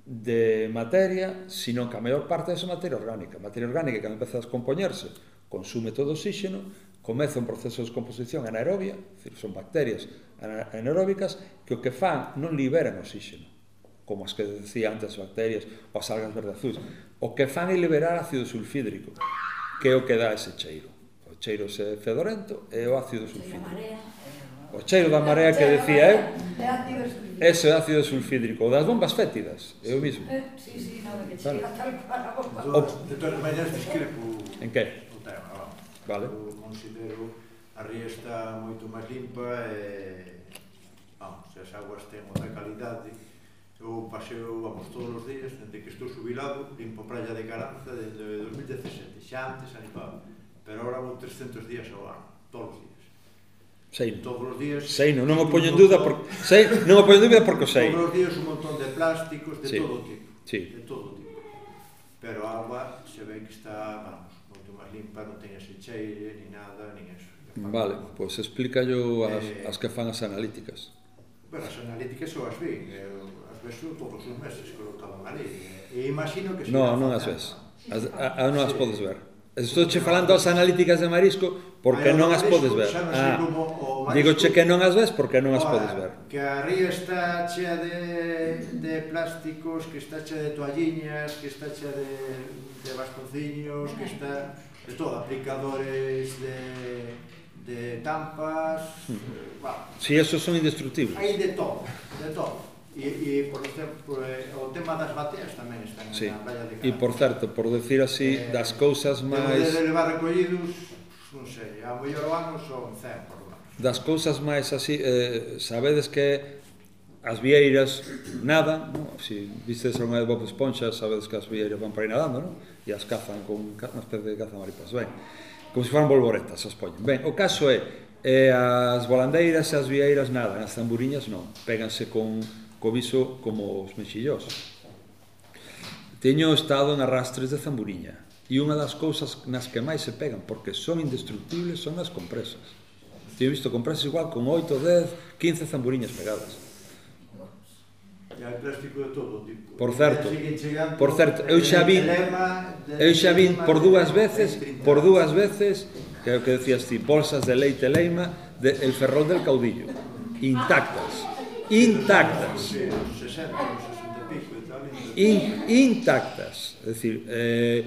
de materia, sino que a maior parte desa materia orgánica. A materia orgánica que empeza a descompoñerse consume todo o oxígeno, comeza un proceso de descomposición anaerobia, decir, son bacterias anaeróbicas que o que fan non liberan oxígeno, como as que decía antes as bacterias ou as algas verde azuis. O que fan é liberar ácido sulfídrico, que é o que dá ese cheiro. O cheiro se fedorento é o ácido sulfídrico o cheiro da marea que decía eu eh? ese ácido sulfídrico das bombas fétidas, é o mismo eh, sí, sí, no, que claro. o... de todas maneiras discrepo en que? o tema. Vale. eu considero a ría está moito máis limpa e vamos, as aguas ten outra calidade Eu paseo, vamos, todos os días, desde que estou subilado, limpo praia de Caranza desde 2017, xa antes animaba, pero agora vou 300 días ao ano, todos os días. Sei. Todos os días. Sei, non, non o poño en dúbida porque sei, non o poño en dúbida porque sei. Todos os días un montón de plásticos de sí. todo tipo. Sí. De todo tipo. Pero a agua se ve que está, vamos, moito máis limpa, non ten ese cheire, ni nada, nin eso. Vale, pois pues explícallo as, eh, as que fan as analíticas. Bueno, as analíticas ou as vi, as veces todos os meses que estaban ali. E imagino que... No, non as ves. As, a, a, non as podes ver. Estou che falando as analíticas de marisco porque non as podes ver. Ah, digo che que non as ves porque non as podes ver. Que a ría está chea de, de plásticos, que está chea de toalliñas, que está chea de, de bastonciños, que está de todo, aplicadores de, de tampas... Hmm. Eh, bueno. Si, sí, esos son indestructibles. Hai de todo, de todo. E, e por, por, eh, o tema das bateas tamén está sí. na valla de Caramba. E por certo, por decir así, eh, das cousas máis... De levar recollidos, non sei, a mellor o ano son 100 por lo menos. Das cousas máis así, eh, sabedes que as vieiras nadan, no? si vistes unha de Bob Esponxa, sabedes que as vieiras van para aí nadando, no? e as cazan con unha especie de caza maripas, ben, como se si foran bolboretas, as poñen. Ben, o caso é, eh, as volandeiras e as vieiras nadan, as tamburiñas non, péganse con co viso como os mexillós. Teño estado en arrastres de Zamburiña e unha das cousas nas que máis se pegan porque son indestructibles son as compresas. Teño visto compresas igual con 8, 10, 15 zamburiñas pegadas. E hai plástico de todo tipo. Por certo, por certo, eu xa vi eu xa vi por dúas veces, por dúas veces, que o que decías ti, bolsas de leite leima de el ferrol del caudillo, intactas intactas. In, intactas. É dicir, eh,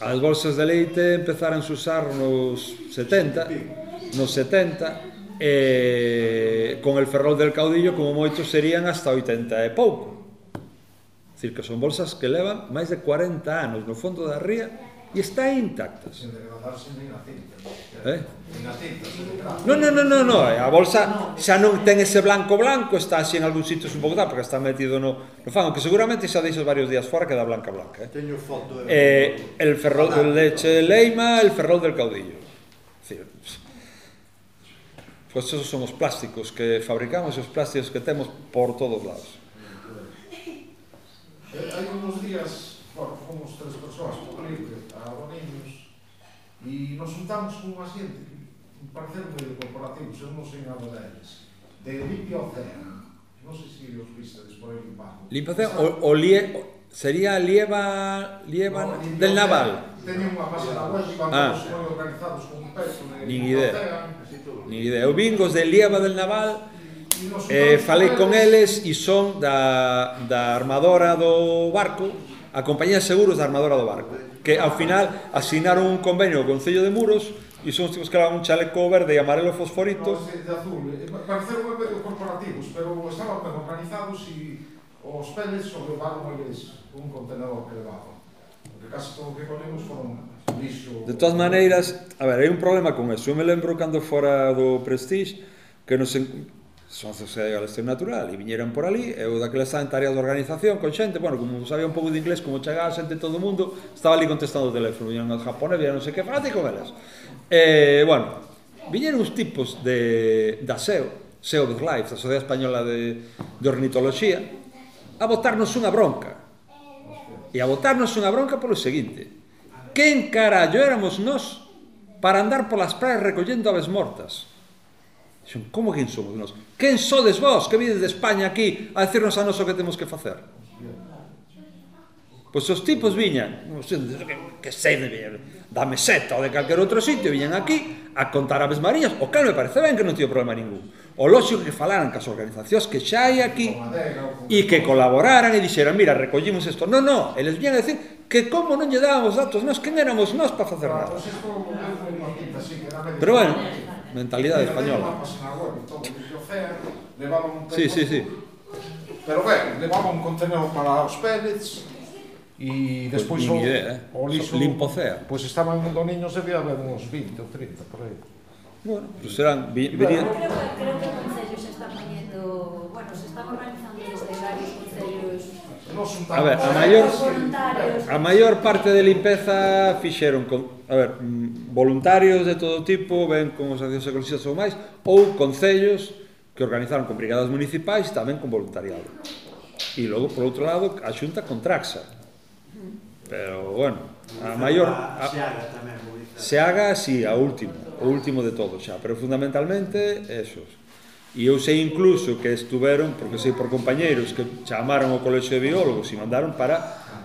as bolsas de leite empezaron a usar nos 70, nos 70, eh, con el ferrol del caudillo como moitos serían hasta 80 e pouco. Dicir, que son bolsas que levan máis de 40 anos no fondo da ría e están intactas. Eh? Non, non, non, non, no. Eh, a bolsa xa non ten ese blanco blanco, está así en algún sitio supongo porque está metido no, no fan, que seguramente xa deixas varios días fora queda blanca blanca. Eh? Teño foto. Eh, eh el ferrol del leche leima, el ferrol del caudillo. Decir, Pois pues esos son os plásticos que fabricamos e os plásticos que temos por todos lados. Eh, hai uns días, bueno, fomos tres persoas por libre, E nos juntamos con unha xente que pareceu de corporativos, eu non sei nada deles, de Limpiocean. Non sei se os vistedes por aí bajo. Limpiocean, o, o lie, o, sería Lieva, Lieva no, del Naval. Teñen unha base na web cando ah. os foi organizados con un peso de Nin idea. Ni idea. Eu vingos de Lieva del Naval, e, eh, falei con eles e son da, da armadora do barco a compañía de seguros da armadora do barco, que ao final asinaron un convenio co Concello de Muros e son os tipos que levan un chaleco verde e amarelo fosforito. No, de, de azul, eh, pareceron corporativos, pero estaban ben organizados e os peles sobre o barco un contenedor que levaban. Porque casi todo o que colemos foron lixo... De todas maneiras, a ver, hai un problema con eso. Eu me lembro cando fora do Prestige, que nos son sociedades de natural e viñeron por ali, eu daquela estaba en tareas de organización con xente, bueno, como sabía un pouco de inglés, como chegaba xente todo o mundo, estaba ali contestando o teléfono, viñeron os japoneses, viñeron non sei que, falate con elas. Eh, bueno, viñeron uns tipos de, da SEO, SEO of Life, da Sociedade Española de, de Ornitoloxía, a botarnos unha bronca. E a botarnos unha bronca polo seguinte, quen carallo éramos nós para andar polas praias recollendo aves mortas? Dixen, como quen somos nós? Quen sodes vos que vides de España aquí a decirnos a nós o que temos que facer? Pois os tipos viñan, non sei, que sei de viñan, da meseta ou de calquer outro sitio, viñan aquí a contar aves marías, o cal me parece ben que non tivo problema ningún. O lógico que falaran cas organizacións que xa hai aquí e que colaboraran e dixeran, mira, recollimos isto. Non, non, eles viñan a decir que como non lle dábamos datos nós, quen éramos nós para facer nada. Pero bueno, mentalidade española. Levaban un sí, sí, sí. Pero ben, levaban un contenedor para os pellets, E despois pues, o, idea, eh? o liso, limpocer. Pois pues estaban do niño se vía uns 20 ou 30 por aí. Bueno, pues serán vi, verían... Creo, creo que o Concello se está poniendo... bueno, se están organizando desde varios concellos A ver, a maior a maior parte de limpeza fixeron con, a ver, mm, voluntarios de todo tipo, ben con os asociacións ecologistas ou máis, ou concellos que organizaron con brigadas municipais tamén con voluntariado. E logo, por outro lado, a xunta con Traxa. Pero, bueno, a maior... A, Seaga tamén, Seaga, sí, a último, o último de todo xa, pero fundamentalmente, esos E eu sei incluso que estuveron, porque sei por compañeiros, que chamaron ao Colexo de Biólogos e mandaron para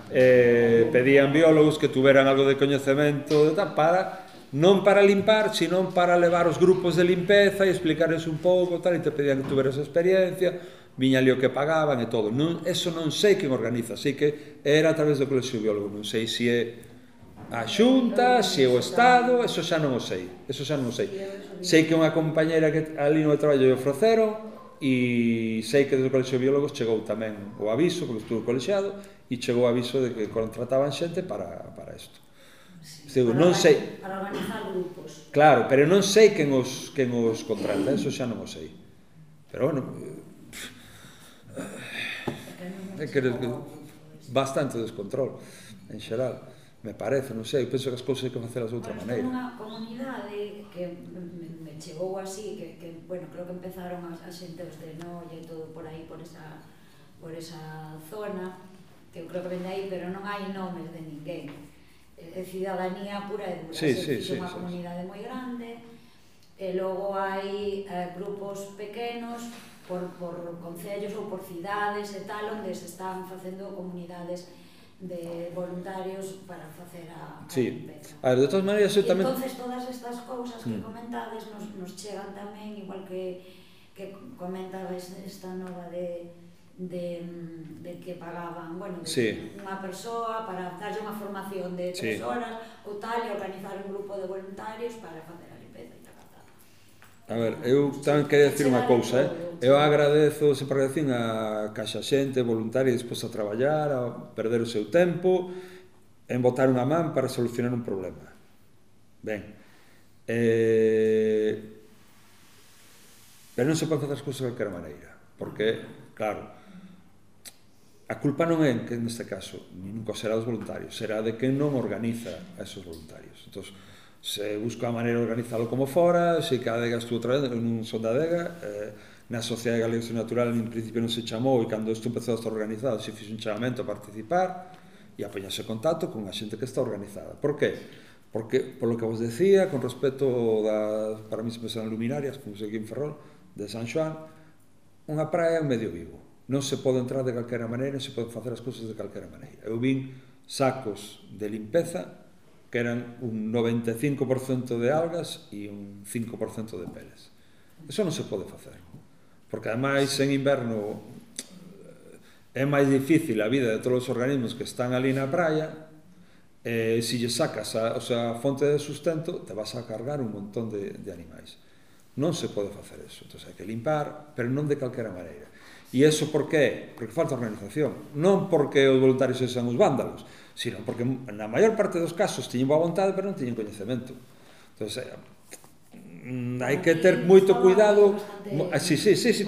eh, pedían biólogos que tuveran algo de coñecemento de tal, para non para limpar, sino para levar os grupos de limpeza e explicarles un pouco, tal, e te pedían que tuveras experiencia, viña ali o que pagaban e todo. Non, eso non sei quen organiza, sei que era a través do colexio de Biólogos, non sei se é a Xunta, se é o Estado, eso xa non o sei, eso xa non o sei sei que unha compañera que ali no traballo lle ofreceron e sei que desde o Colexio de Biólogos chegou tamén o aviso, porque estuvo colexiado, e chegou o aviso de que contrataban xente para, para isto. Sí, Digo, para non sei... Para organizar grupos. Claro, pero non sei quen os, quen os contrata, eso xa non o sei. Pero, bueno... Pff, é que bastante descontrol, en xeral me parece, non sei, penso que as cousas hai que facelas de outra bueno, maneira. Unha comunidade que me, me chegou así, que, que, bueno, creo que empezaron a, a xente os de Noia e todo por aí, por esa, por esa zona, que eu creo que vende aí, pero non hai nomes de ninguén. É cidadanía pura e dura, sí, se sí, sí, unha sí, comunidade sí. moi grande, e logo hai eh, grupos pequenos por, por concellos ou por cidades e tal, onde se están facendo comunidades de voluntarios para facer a, a sí. limpeza. A ver, de todas maneiras, eu tamén... entonces todas estas cousas que mm. comentades nos, nos chegan tamén, igual que, que comentabais esta nova de, de, mm, de que pagaban, bueno, sí. unha persoa para darlle unha formación de tres sí. horas ou tal, e organizar un grupo de voluntarios para facer A ver, eu tamén quería dicir unha cousa, eh? Eu agradezo, sempre agradecín a caixa xente voluntaria disposta a traballar, a perder o seu tempo, en botar unha man para solucionar un problema. Ben. Eh... Pero non se pode facer as cousas de calquera maneira, porque, claro, a culpa non é, que neste caso, nunca será dos voluntarios, será de quen non organiza a esos voluntarios. Entón, se busco a maneira de organizalo como fora, se cada adega estuvo traballando, non son da adega, eh, na Sociedade Galega de Natural en principio non se chamou e cando isto empezou a estar organizado se fixe un chamamento a participar e a poñarse contacto con a xente que está organizada. Por que? Porque, polo que vos decía, con respecto da, para mí se luminarias, como se aquí en Ferrol, de San Xoan, unha praia en medio vivo. Non se pode entrar de calquera maneira, non se pode facer as cousas de calquera maneira. Eu vin sacos de limpeza que eran un 95% de algas e un 5% de peles. Eso non se pode facer, porque ademais en inverno eh, é máis difícil a vida de todos os organismos que están ali na praia, e se lle sacas a, o sea, a fonte de sustento, te vas a cargar un montón de, de animais. Non se pode facer eso, entón hai que limpar, pero non de calquera maneira. E eso por que? Porque falta organización, non porque os voluntarios sexan os vándalos, sino porque na maior parte dos casos tiñen boa vontade, pero non tiñen coñecemento. Entón, eh, mm, hai que ter moito cuidado, si, si, si, si,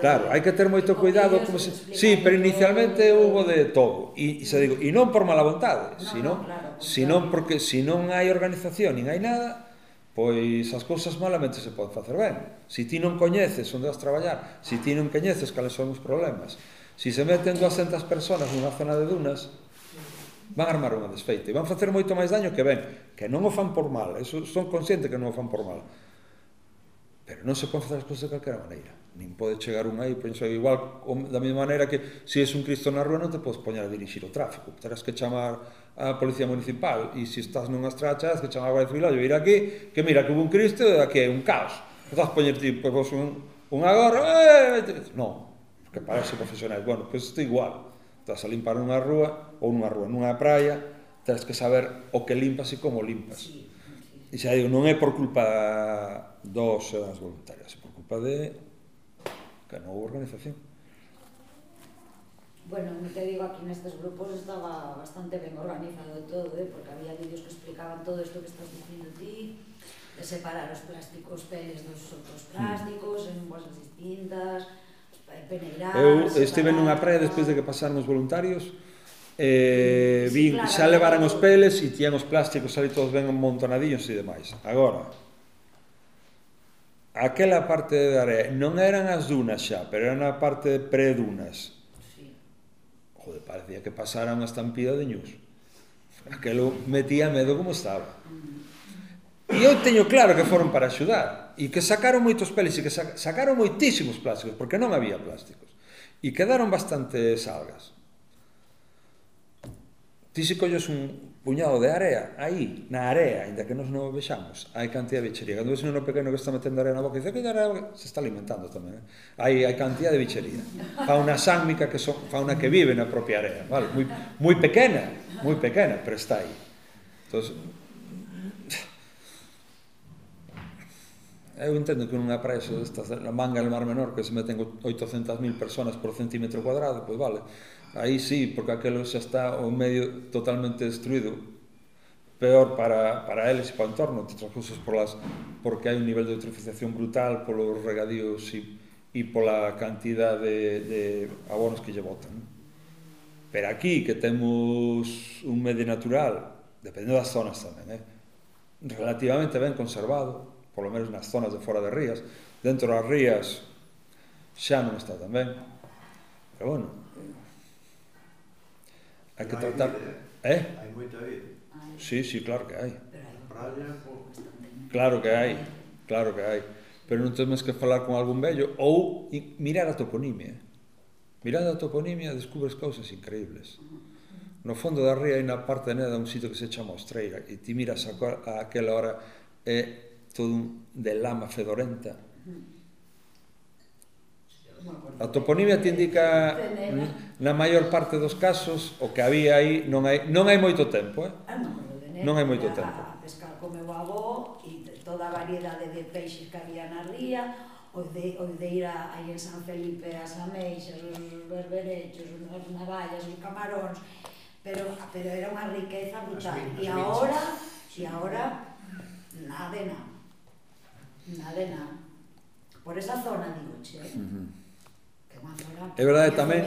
claro, hai que ter moito cuidado como se, si, pero inicialmente hubo de todo. E se digo, e non por mala vontade, sino sino porque se non hai organización, nin hai nada, pois as cousas malamente se poden facer ben. se ti non coñeces onde vas traballar, se ti non coñeces cales son os problemas, se se meten 200 personas nunha zona de dunas, van a armar unha desfeita e van facer moito máis daño que ben, que non o fan por mal, eso son consciente que non o fan por mal. Pero non se pode facer as cousas de calquera maneira. Nin pode chegar un aí, penso igual, da mesma maneira que se si es un Cristo na rúa non te podes poñer a dirixir o tráfico. Terás que chamar a Policía Municipal e se si estás nunha estracha, que chamar a Guardia Civil, e ir aquí, que mira, que hubo un Cristo e aquí hai un caos. Estás poñer ti, pois, un, un agora, eh, non, que parece profesionais. Bueno, pois pues, isto igual. Estás a limpar unha rúa, ou nunha rúa, nunha praia, tens que saber o que limpas e como limpas. Sí. E xa digo, non é por culpa dos das voluntarias, é por culpa de que non houve organización. Bueno, non te digo, aquí nestes grupos estaba bastante ben organizado todo, eh? porque había vídeos que explicaban todo isto que estás dicindo ti, de separar os plásticos peles dos outros hmm. plásticos, mm. en bolsas distintas, eh, peneirar... Eu estive nunha praia despois de que pasaron os voluntarios, eh, vin, claro, xa levaran os peles e tían os plásticos ali todos ben montonadillos e demais. Agora, aquela parte de area non eran as dunas xa, pero eran a parte de predunas. Sí. Joder, parecía que pasara unha estampida de ñus. Aquelo metía medo como estaba. Mm. E eu teño claro que foron para axudar e que sacaron moitos peles e que sacaron moitísimos plásticos, porque non había plásticos. E quedaron bastantes algas. Ti se colles un puñado de area, aí, na area, ainda que nos non o vexamos, hai cantidad de bichería. Cando ves un pequeno que está metendo area na boca, dice, que area se está alimentando tamén, eh? hai, hai cantidad de bichería. Fauna sánmica que son, fauna que vive na propia area, vale? moi, moi pequena, moi pequena, pero está aí. Entón, eu entendo que nunha praia destas, na manga del Mar Menor, que se meten 800.000 personas por centímetro cuadrado, pois vale, Aí sí, porque aquelo xa está o medio totalmente destruído. Peor para, para eles e para o entorno, entre outras cousas, por las, porque hai un nivel de eutrofización brutal polos regadíos e, e pola cantidad de, de abonos que lle botan. Pero aquí, que temos un medio natural, dependendo das zonas tamén, eh? relativamente ben conservado, polo menos nas zonas de fora de rías, dentro das rías xa non está tan ben. Pero bueno, Hai que tratar... Hai eh? Hai moita vida. Sí, sí, claro que hai. Claro que hai, claro que hai. Pero non temos que falar con algún vello ou mirar a toponimia. Mirando a toponimia descubres cousas increíbles. No fondo da ría hai na parte neda un sitio que se chama Ostreira e ti miras a, a aquela hora é todo un de lama fedorenta. A toponimia te indica na maior parte dos casos o que había aí non hai non hai moito tempo, eh? Ah, non hai moito tempo. Ah, Pescar co meu avó e toda a variedade de peixes que había na ría, os de, os de ir a, aí en San Felipe as ameixas, os berberechos, os navallas, os camaróns, pero, pero era unha riqueza brutal. E agora, e agora, nada de nada. Nada de nada. Por esa zona, digo, che. Uh -huh. É verdade tamén,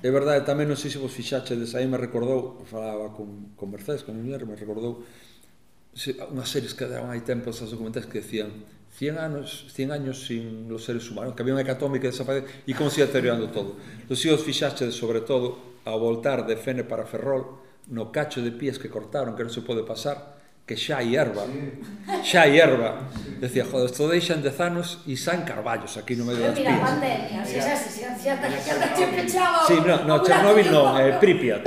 é verdade tamén, non sei se vos fixaxedes, aí me recordou, falaba con, con Mercedes, con Lumière, me recordou se, unhas series que daban hai tempo esas documentais que decían 100 anos, 100 años sin los seres humanos, que había unha hecatombe que desaparece e como se deteriorando todo. Entón, se os fixaxedes, sobre todo, ao voltar de Fene para Ferrol, no cacho de pías que cortaron, que non se pode pasar, que xa hai erva. Sí. Xa hai erva. Sí. Decía, joder, isto deixan de zanos e san carballos aquí no medio das pías. Mira, pandemia, se xa, se xa, xa, xa, xa, pechaba. Sí, no, no, Chernóbil non, eh, Pripyat.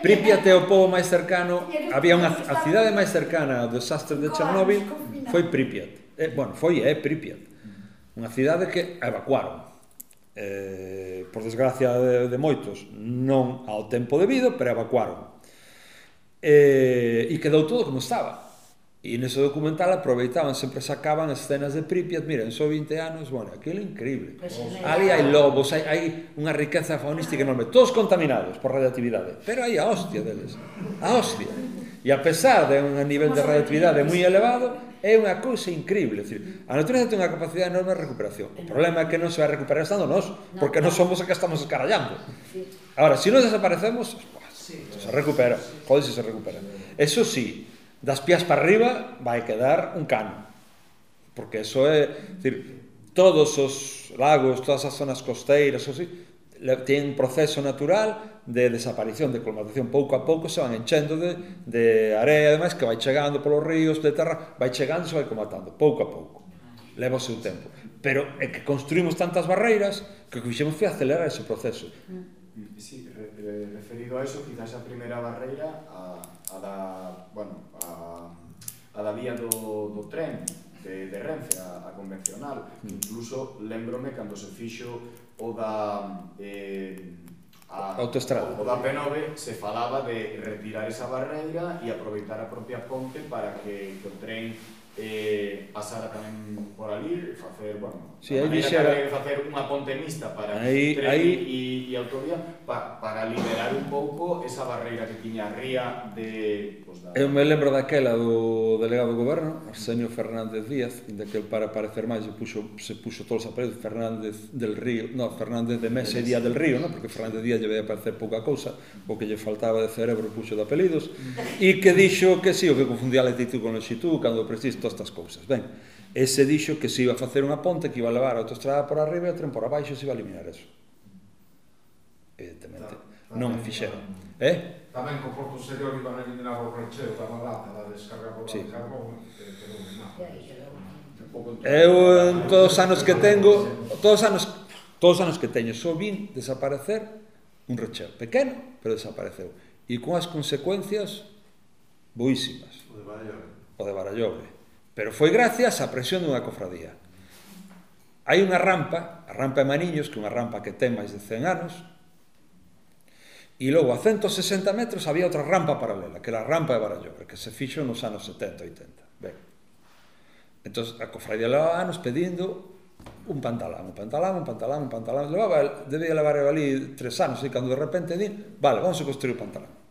Pripyat é o povo máis cercano, había unha a cidade máis cercana ao desastre de Chernóbil foi Pripyat. Eh, bueno, foi é eh, Pripyat. Unha cidade que evacuaron. Eh, por desgracia de, de moitos, non ao tempo debido, pero evacuaron eh, e quedou todo como estaba. E nese documental aproveitaban, sempre sacaban escenas de Pripyat, miren, só 20 anos, bueno, aquilo é increíble. Pues Ali hai lobos, hai, hai unha riqueza faunística enorme, todos contaminados por radioactividade, pero hai a hostia deles, a hostia. E a pesar de un nivel de radioactividade moi elevado, é unha cousa increíble. Decir, a natureza ten unha capacidade enorme de recuperación. O problema é que non se vai recuperar estando nós, porque non somos a que estamos escarallando. Ahora, se si nos desaparecemos, Sí. Se recupera, joder se recupera. Eso sí, das pies para arriba vai quedar un cano. Porque eso é, decir, todos os lagos, todas as zonas costeiras, así, ten un proceso natural de desaparición, de colmatación, pouco a pouco se van enchendo de, de area e que vai chegando polos ríos de terra, vai chegando e se vai colmatando, pouco a pouco. Leva o seu tempo. Pero é que construímos tantas barreiras que o que fixemos foi acelerar ese proceso. Mm sí, re, re, referido a eso, quizás a primeira barreira a, a da, bueno, a, a da vía do, do tren de, de Renfe, a, a convencional, que incluso lembrome cando se fixo o da... Eh, a, autoestrada. O da P9 se falaba de retirar esa barreira e aproveitar a propia ponte para que, que o tren eh, pasara tamén por ali facer, bueno, sí, aí dixera... que facer unha ponte mista para aí, tren aí... E, e autovía pa, para liberar un pouco esa barreira que tiña a ría de... Pues, da... Eu me lembro daquela do delegado do goberno, Arsenio Fernández Díaz, inda que para parecer máis puxo, se puxo todos os pared Fernández del Río, no, Fernández de Mesa e Díaz del Río, no? porque Fernández Díaz lle veía parecer pouca cousa, o que lle faltaba de cerebro puxo de apelidos, mm. e que dixo que sí, o que confundía a latitud con longitud, cando o preciso todas estas cousas. Ben, ese dixo que se iba a facer unha ponte que iba a levar a autostrada por arriba e o tren por abaixo se iba a eliminar eso. Evidentemente, tamén, non fixeron. Tamén, eh? Tamén co porto exterior iban a eliminar o recheo da malata da descarga por sí. carbón, que, que non Eu, en todos os anos que tengo, todos os anos, todos os anos que teño, só vin desaparecer un recheo pequeno, pero desapareceu. E con as consecuencias boísimas. O de Barallove. O de Barallove Pero foi gracias á presión dunha cofradía. Hai unha rampa, a rampa de Maniños, que é unha rampa que ten máis de 100 anos, e logo a 160 metros había outra rampa paralela, que era a rampa de Barallobre, que se fixo nos anos 70, 80. Ben. Entón, a cofradía levaba anos pedindo un pantalán, un pantalán, un pantalán, un pantalán. Levaba, debía levar ali tres anos, e cando de repente di, vale, vamos a construir o pantalán.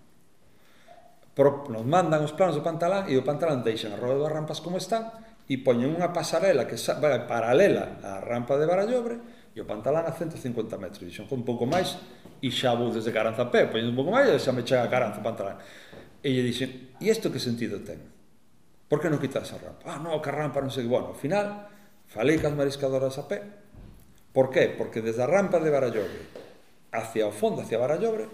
Pro, nos mandan os planos do Pantalán e o Pantalán deixan a roda das rampas como están e poñen unha pasarela que vai paralela á rampa de Barallobre e o Pantalán a 150 metros. Dixen, un pouco máis e xa vou desde Caranza a pé, poñen un pouco máis e xa me chega a Caranza o Pantalán. E lle dixen, e isto que sentido ten? Por que non quitas a rampa? Ah, non, que a rampa non sei. Bueno, ao final, falei cas mariscadoras a pé. Por que? Porque desde a rampa de Barallobre hacia o fondo, hacia Barallobre,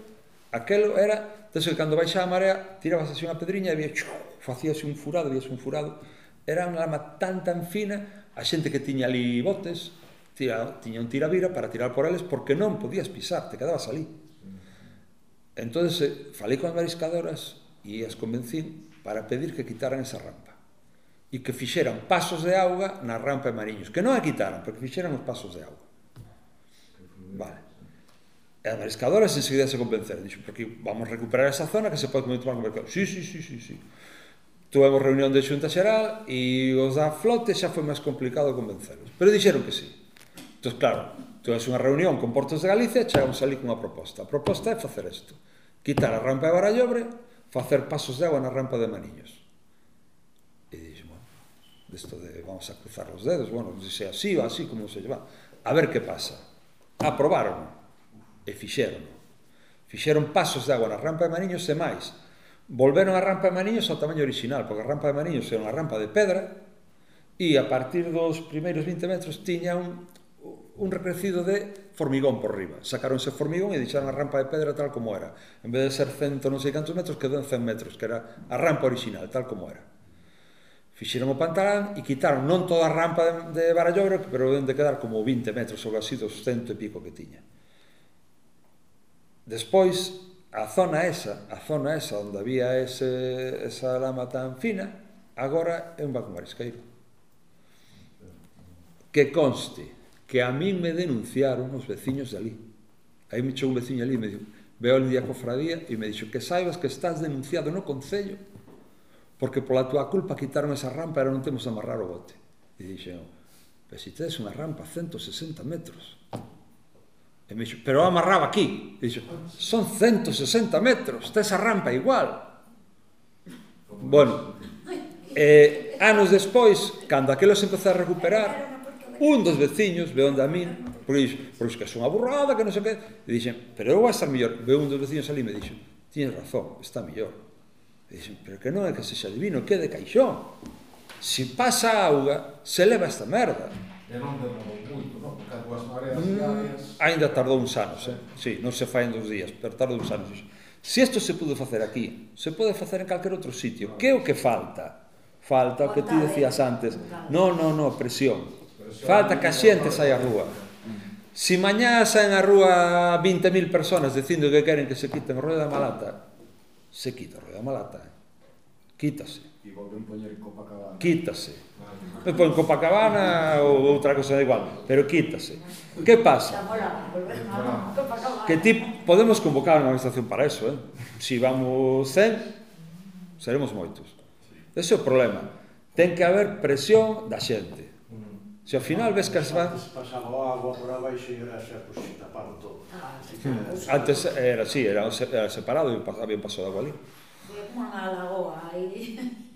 Aquelo era, entonces cando baixaba a marea, tirabas así unha pedriña e había chuf, facíase un furado, víase un furado. Era unha lama tan tan fina, a xente que tiña ali botes, tira, tiña un tiravira para tirar por eles porque non podías pisar, te quedabas ali. entonces eh, falei con as mariscadoras e as convencín para pedir que quitaran esa rampa e que fixeran pasos de auga na rampa de Mariños, que non a quitaran, pero que fixeran os pasos de auga. Vale. E a mariscadora enseguida se convenceron, dixo, porque vamos recuperar esa zona que se pode tomar con mercado. Sí, sí, sí, sí, sí. Tuvemos reunión de xunta xeral e os da flote xa foi máis complicado convencerlos. Pero dixeron que sí. Entón, claro, tuves unha reunión con Portos de Galicia e chegamos ali cunha proposta. A proposta é facer isto. Quitar a rampa de Barallobre, facer pasos de agua na rampa de Maniños. E dixo, bueno, desto de vamos a cruzar os dedos, bueno, se así ou así, como se lleva. A ver que pasa. Aprobaron E fixeron. Fixeron pasos de agua na rampa de Mariños e máis. Volveron a rampa de Mariños ao tamaño original, porque a rampa de Mariños era unha rampa de pedra e a partir dos primeiros 20 metros tiña un, un recrecido de formigón por riba. Sacaronse formigón e deixaron a rampa de pedra tal como era. En vez de ser 100 non sei cantos metros, quedou en 100 metros, que era a rampa original, tal como era. Fixeron o pantalán e quitaron non toda a rampa de, de Barallobre, pero deben de quedar como 20 metros ou así dos cento e pico que tiña. Despois, a zona esa, a zona esa onde había ese, esa lama tan fina, agora é un banco marisqueiro. Que conste que a min me denunciaron os veciños de ali. Aí me chegou un veciño ali e me dixo, veo el día cofradía e me dixo que saibas que estás denunciado no Concello porque pola túa culpa quitaron esa rampa e non temos amarrar o bote. E dixen, pero se tedes unha rampa 160 metros, E me dixo, pero amarraba aquí. E dixo, son 160 metros, tes a rampa igual. Bueno, eh, anos despois, cando aquelo se empezou a recuperar, un dos veciños ve onde a min, porque dixo, porque que son burrada, que non sei que, e dixen, pero eu vou estar mellor. Ve un dos veciños ali e me dixo, tiñes razón, está mellor. E dixen, pero que non é que se xa divino, que é de caixón. Se pasa auga, se leva esta merda. E non coas mareas diarias... Mm, ainda tardou uns anos, eh? Sí, non se fai en dos días, pero tardou uns anos. Se isto se pudo facer aquí, se pode facer en calquer outro sitio. Que é o que falta? Falta o que ti decías antes. Non, non, non, presión. Falta que a xente saia a rúa. Si mañá saen a rúa 20.000 personas dicindo que queren que se quiten o rollo da malata, se quita o rollo da malata. Eh? Quítase. E volven poñer Copacabana. Quítase. Ah. Me Pon Copacabana ou outra cosa da igual, pero quítase. Que pasa? Que ti podemos convocar unha organización para eso, eh? Si vamos 100, seremos moitos. Ese é o problema. Ten que haber presión da xente. Mm. Se ao final ves que as van... Pasaba agua por abaixo e era xa, pois, taparon todo. Ah, Antes era así, era, era separado e había un paso de agua ali. Como unha lagoa aí.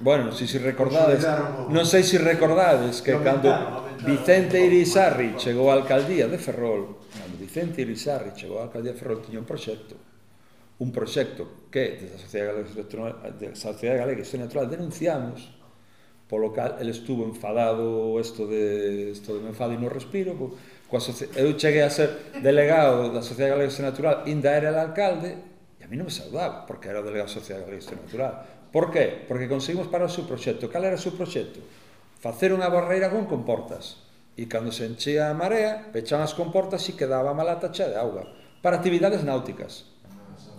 Bueno, si, si recordades, non sei se recordades que cando Vicente Irizarri chegou á alcaldía de Ferrol, cando Vicente Irizarri chegou á alcaldía de Ferrol tiña un proxecto, un proxecto que desde a Sociedade Galega, de Sociedade Galega Historia Natural denunciamos, polo cal el estuvo enfadado isto de isto de me enfado e non respiro, co, coa eu cheguei a ser delegado da Sociedade Galega Historia Natural, ainda era el alcalde, e a mí non me saudaba, porque era o delegado da Sociedade Galega Historia Natural. Por qué? Porque conseguimos para o seu proxecto. Cal era o seu proxecto? Facer unha barreira con comportas. E cando se enchía a marea, pechaban as comportas e quedaba a malata chea de auga. Para actividades náuticas.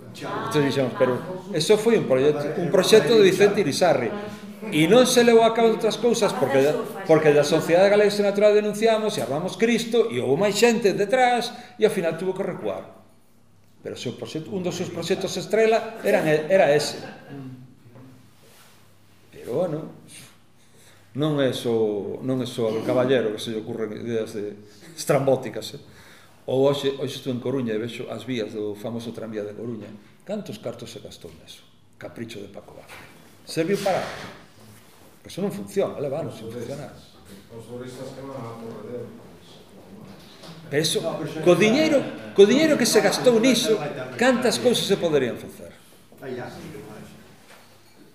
Entón dixemos, pero eso foi un proxecto, un proxecto de Vicente Irizarri. E non se levou a cabo outras cousas porque da, porque da Sociedade Galega de Natural denunciamos e armamos Cristo e houve máis xente detrás e ao final tuvo que recuar. Pero seu proxecto, un dos seus proxectos estrela era, era ese. Pero bueno, non é só, non é só o caballero que se lle ocurren ideas de estrambóticas. Eh? Ou hoxe, hoxe estou en Coruña e vexo as vías do famoso tranvía de Coruña. Cantos cartos se gastou neso? Capricho de Paco Vázquez. Serviu para? Eso non funciona, leva anos sin funcionar. Os turistas que van a Corredero. Pero eso, co diñeiro, co diñeiro que se gastou niso, cantas cousas se poderían facer?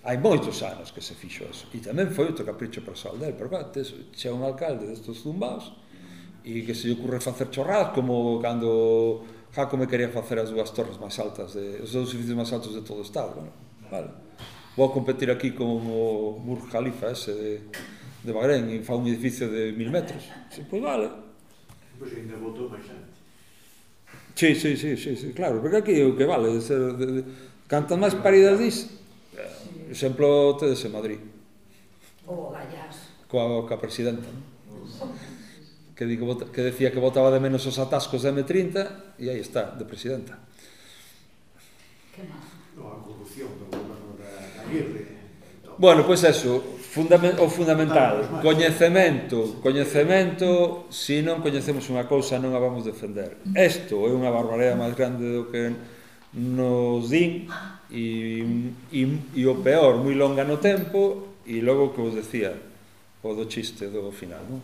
hai moitos anos que se fixo eso. E tamén foi outro capricho para Saldel, pero claro, tes, che un alcalde destos zumbaos e que se lle ocurre facer chorradas como cando Jacome quería facer as dúas torres máis altas, de, os dous edificios máis altos de todo o Estado. Bueno, vale. Vou a competir aquí como Burj Khalifa ese de, de Bahrein e fa un edificio de mil metros. Sí, pois vale. Pois ainda votou bastante. Sí, sí, sí, sí, sí, claro, porque aquí o que vale, de ser, de, de, cantas máis paridas dis, Exemplo tedes en Madrid. O Gallás. Coa, coa presidenta. Que, di que, vota, que decía que votaba de menos os atascos da M30 e aí está, de presidenta. Que máis? No, a corrupción do goberno da Aguirre. Bueno, pois eso, fundament, o fundamental, coñecemento, coñecemento, se non coñecemos unha cousa non a vamos defender. Mm. Isto é unha barbaridade máis grande do que nos din e, e, e o peor, moi longa no tempo e logo que vos decía o do chiste do final non?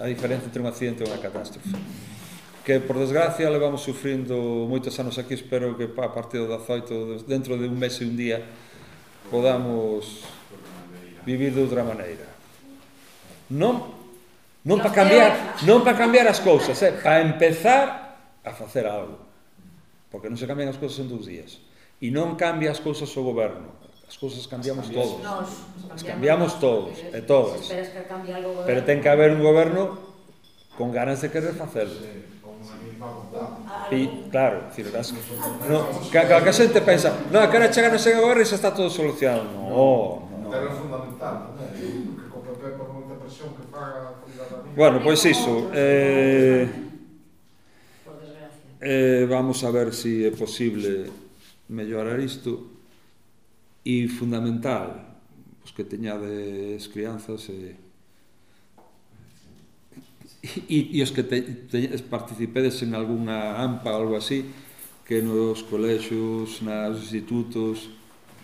a diferencia entre un accidente e unha catástrofe que por desgracia levamos sufrindo moitos anos aquí espero que a partir do 18 dentro de un mes e un día podamos vivir de outra maneira non non para cambiar non para cambiar as cousas eh? para empezar a facer algo porque non se cambian as cousas en dous días. E non cambia as cousas o goberno, as cousas cambiamos todos. Nos, as cambiamos todos e todas. Pero ten que haber un goberno con ganas de querer facelo. E claro, decir, das, no, que, que, que a xente pensa, no, que ahora chega no sei goberno e xa está todo solucionado. No, no. Era fundamental, que co PP por moita presión que faga Bueno, pois iso, eh, eh, vamos a ver se si é posible mellorar isto. E fundamental os que teñades crianzas e, e, e os que te, te, participedes en algunha AMPA ou algo así que nos colexios, nos institutos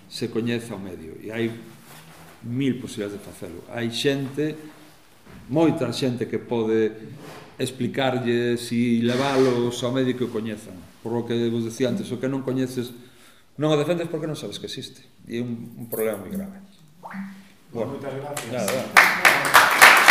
se coñeza o medio. E hai mil posibilidades de facelo. Hai xente moita xente que pode explicarlle si leválos ao medio que o coñezan. Por lo que vos decía antes, o que non coñeces non o defendes porque non sabes que existe. E é un, un problema moi grave. Bueno, moitas gracias. Nada, nada.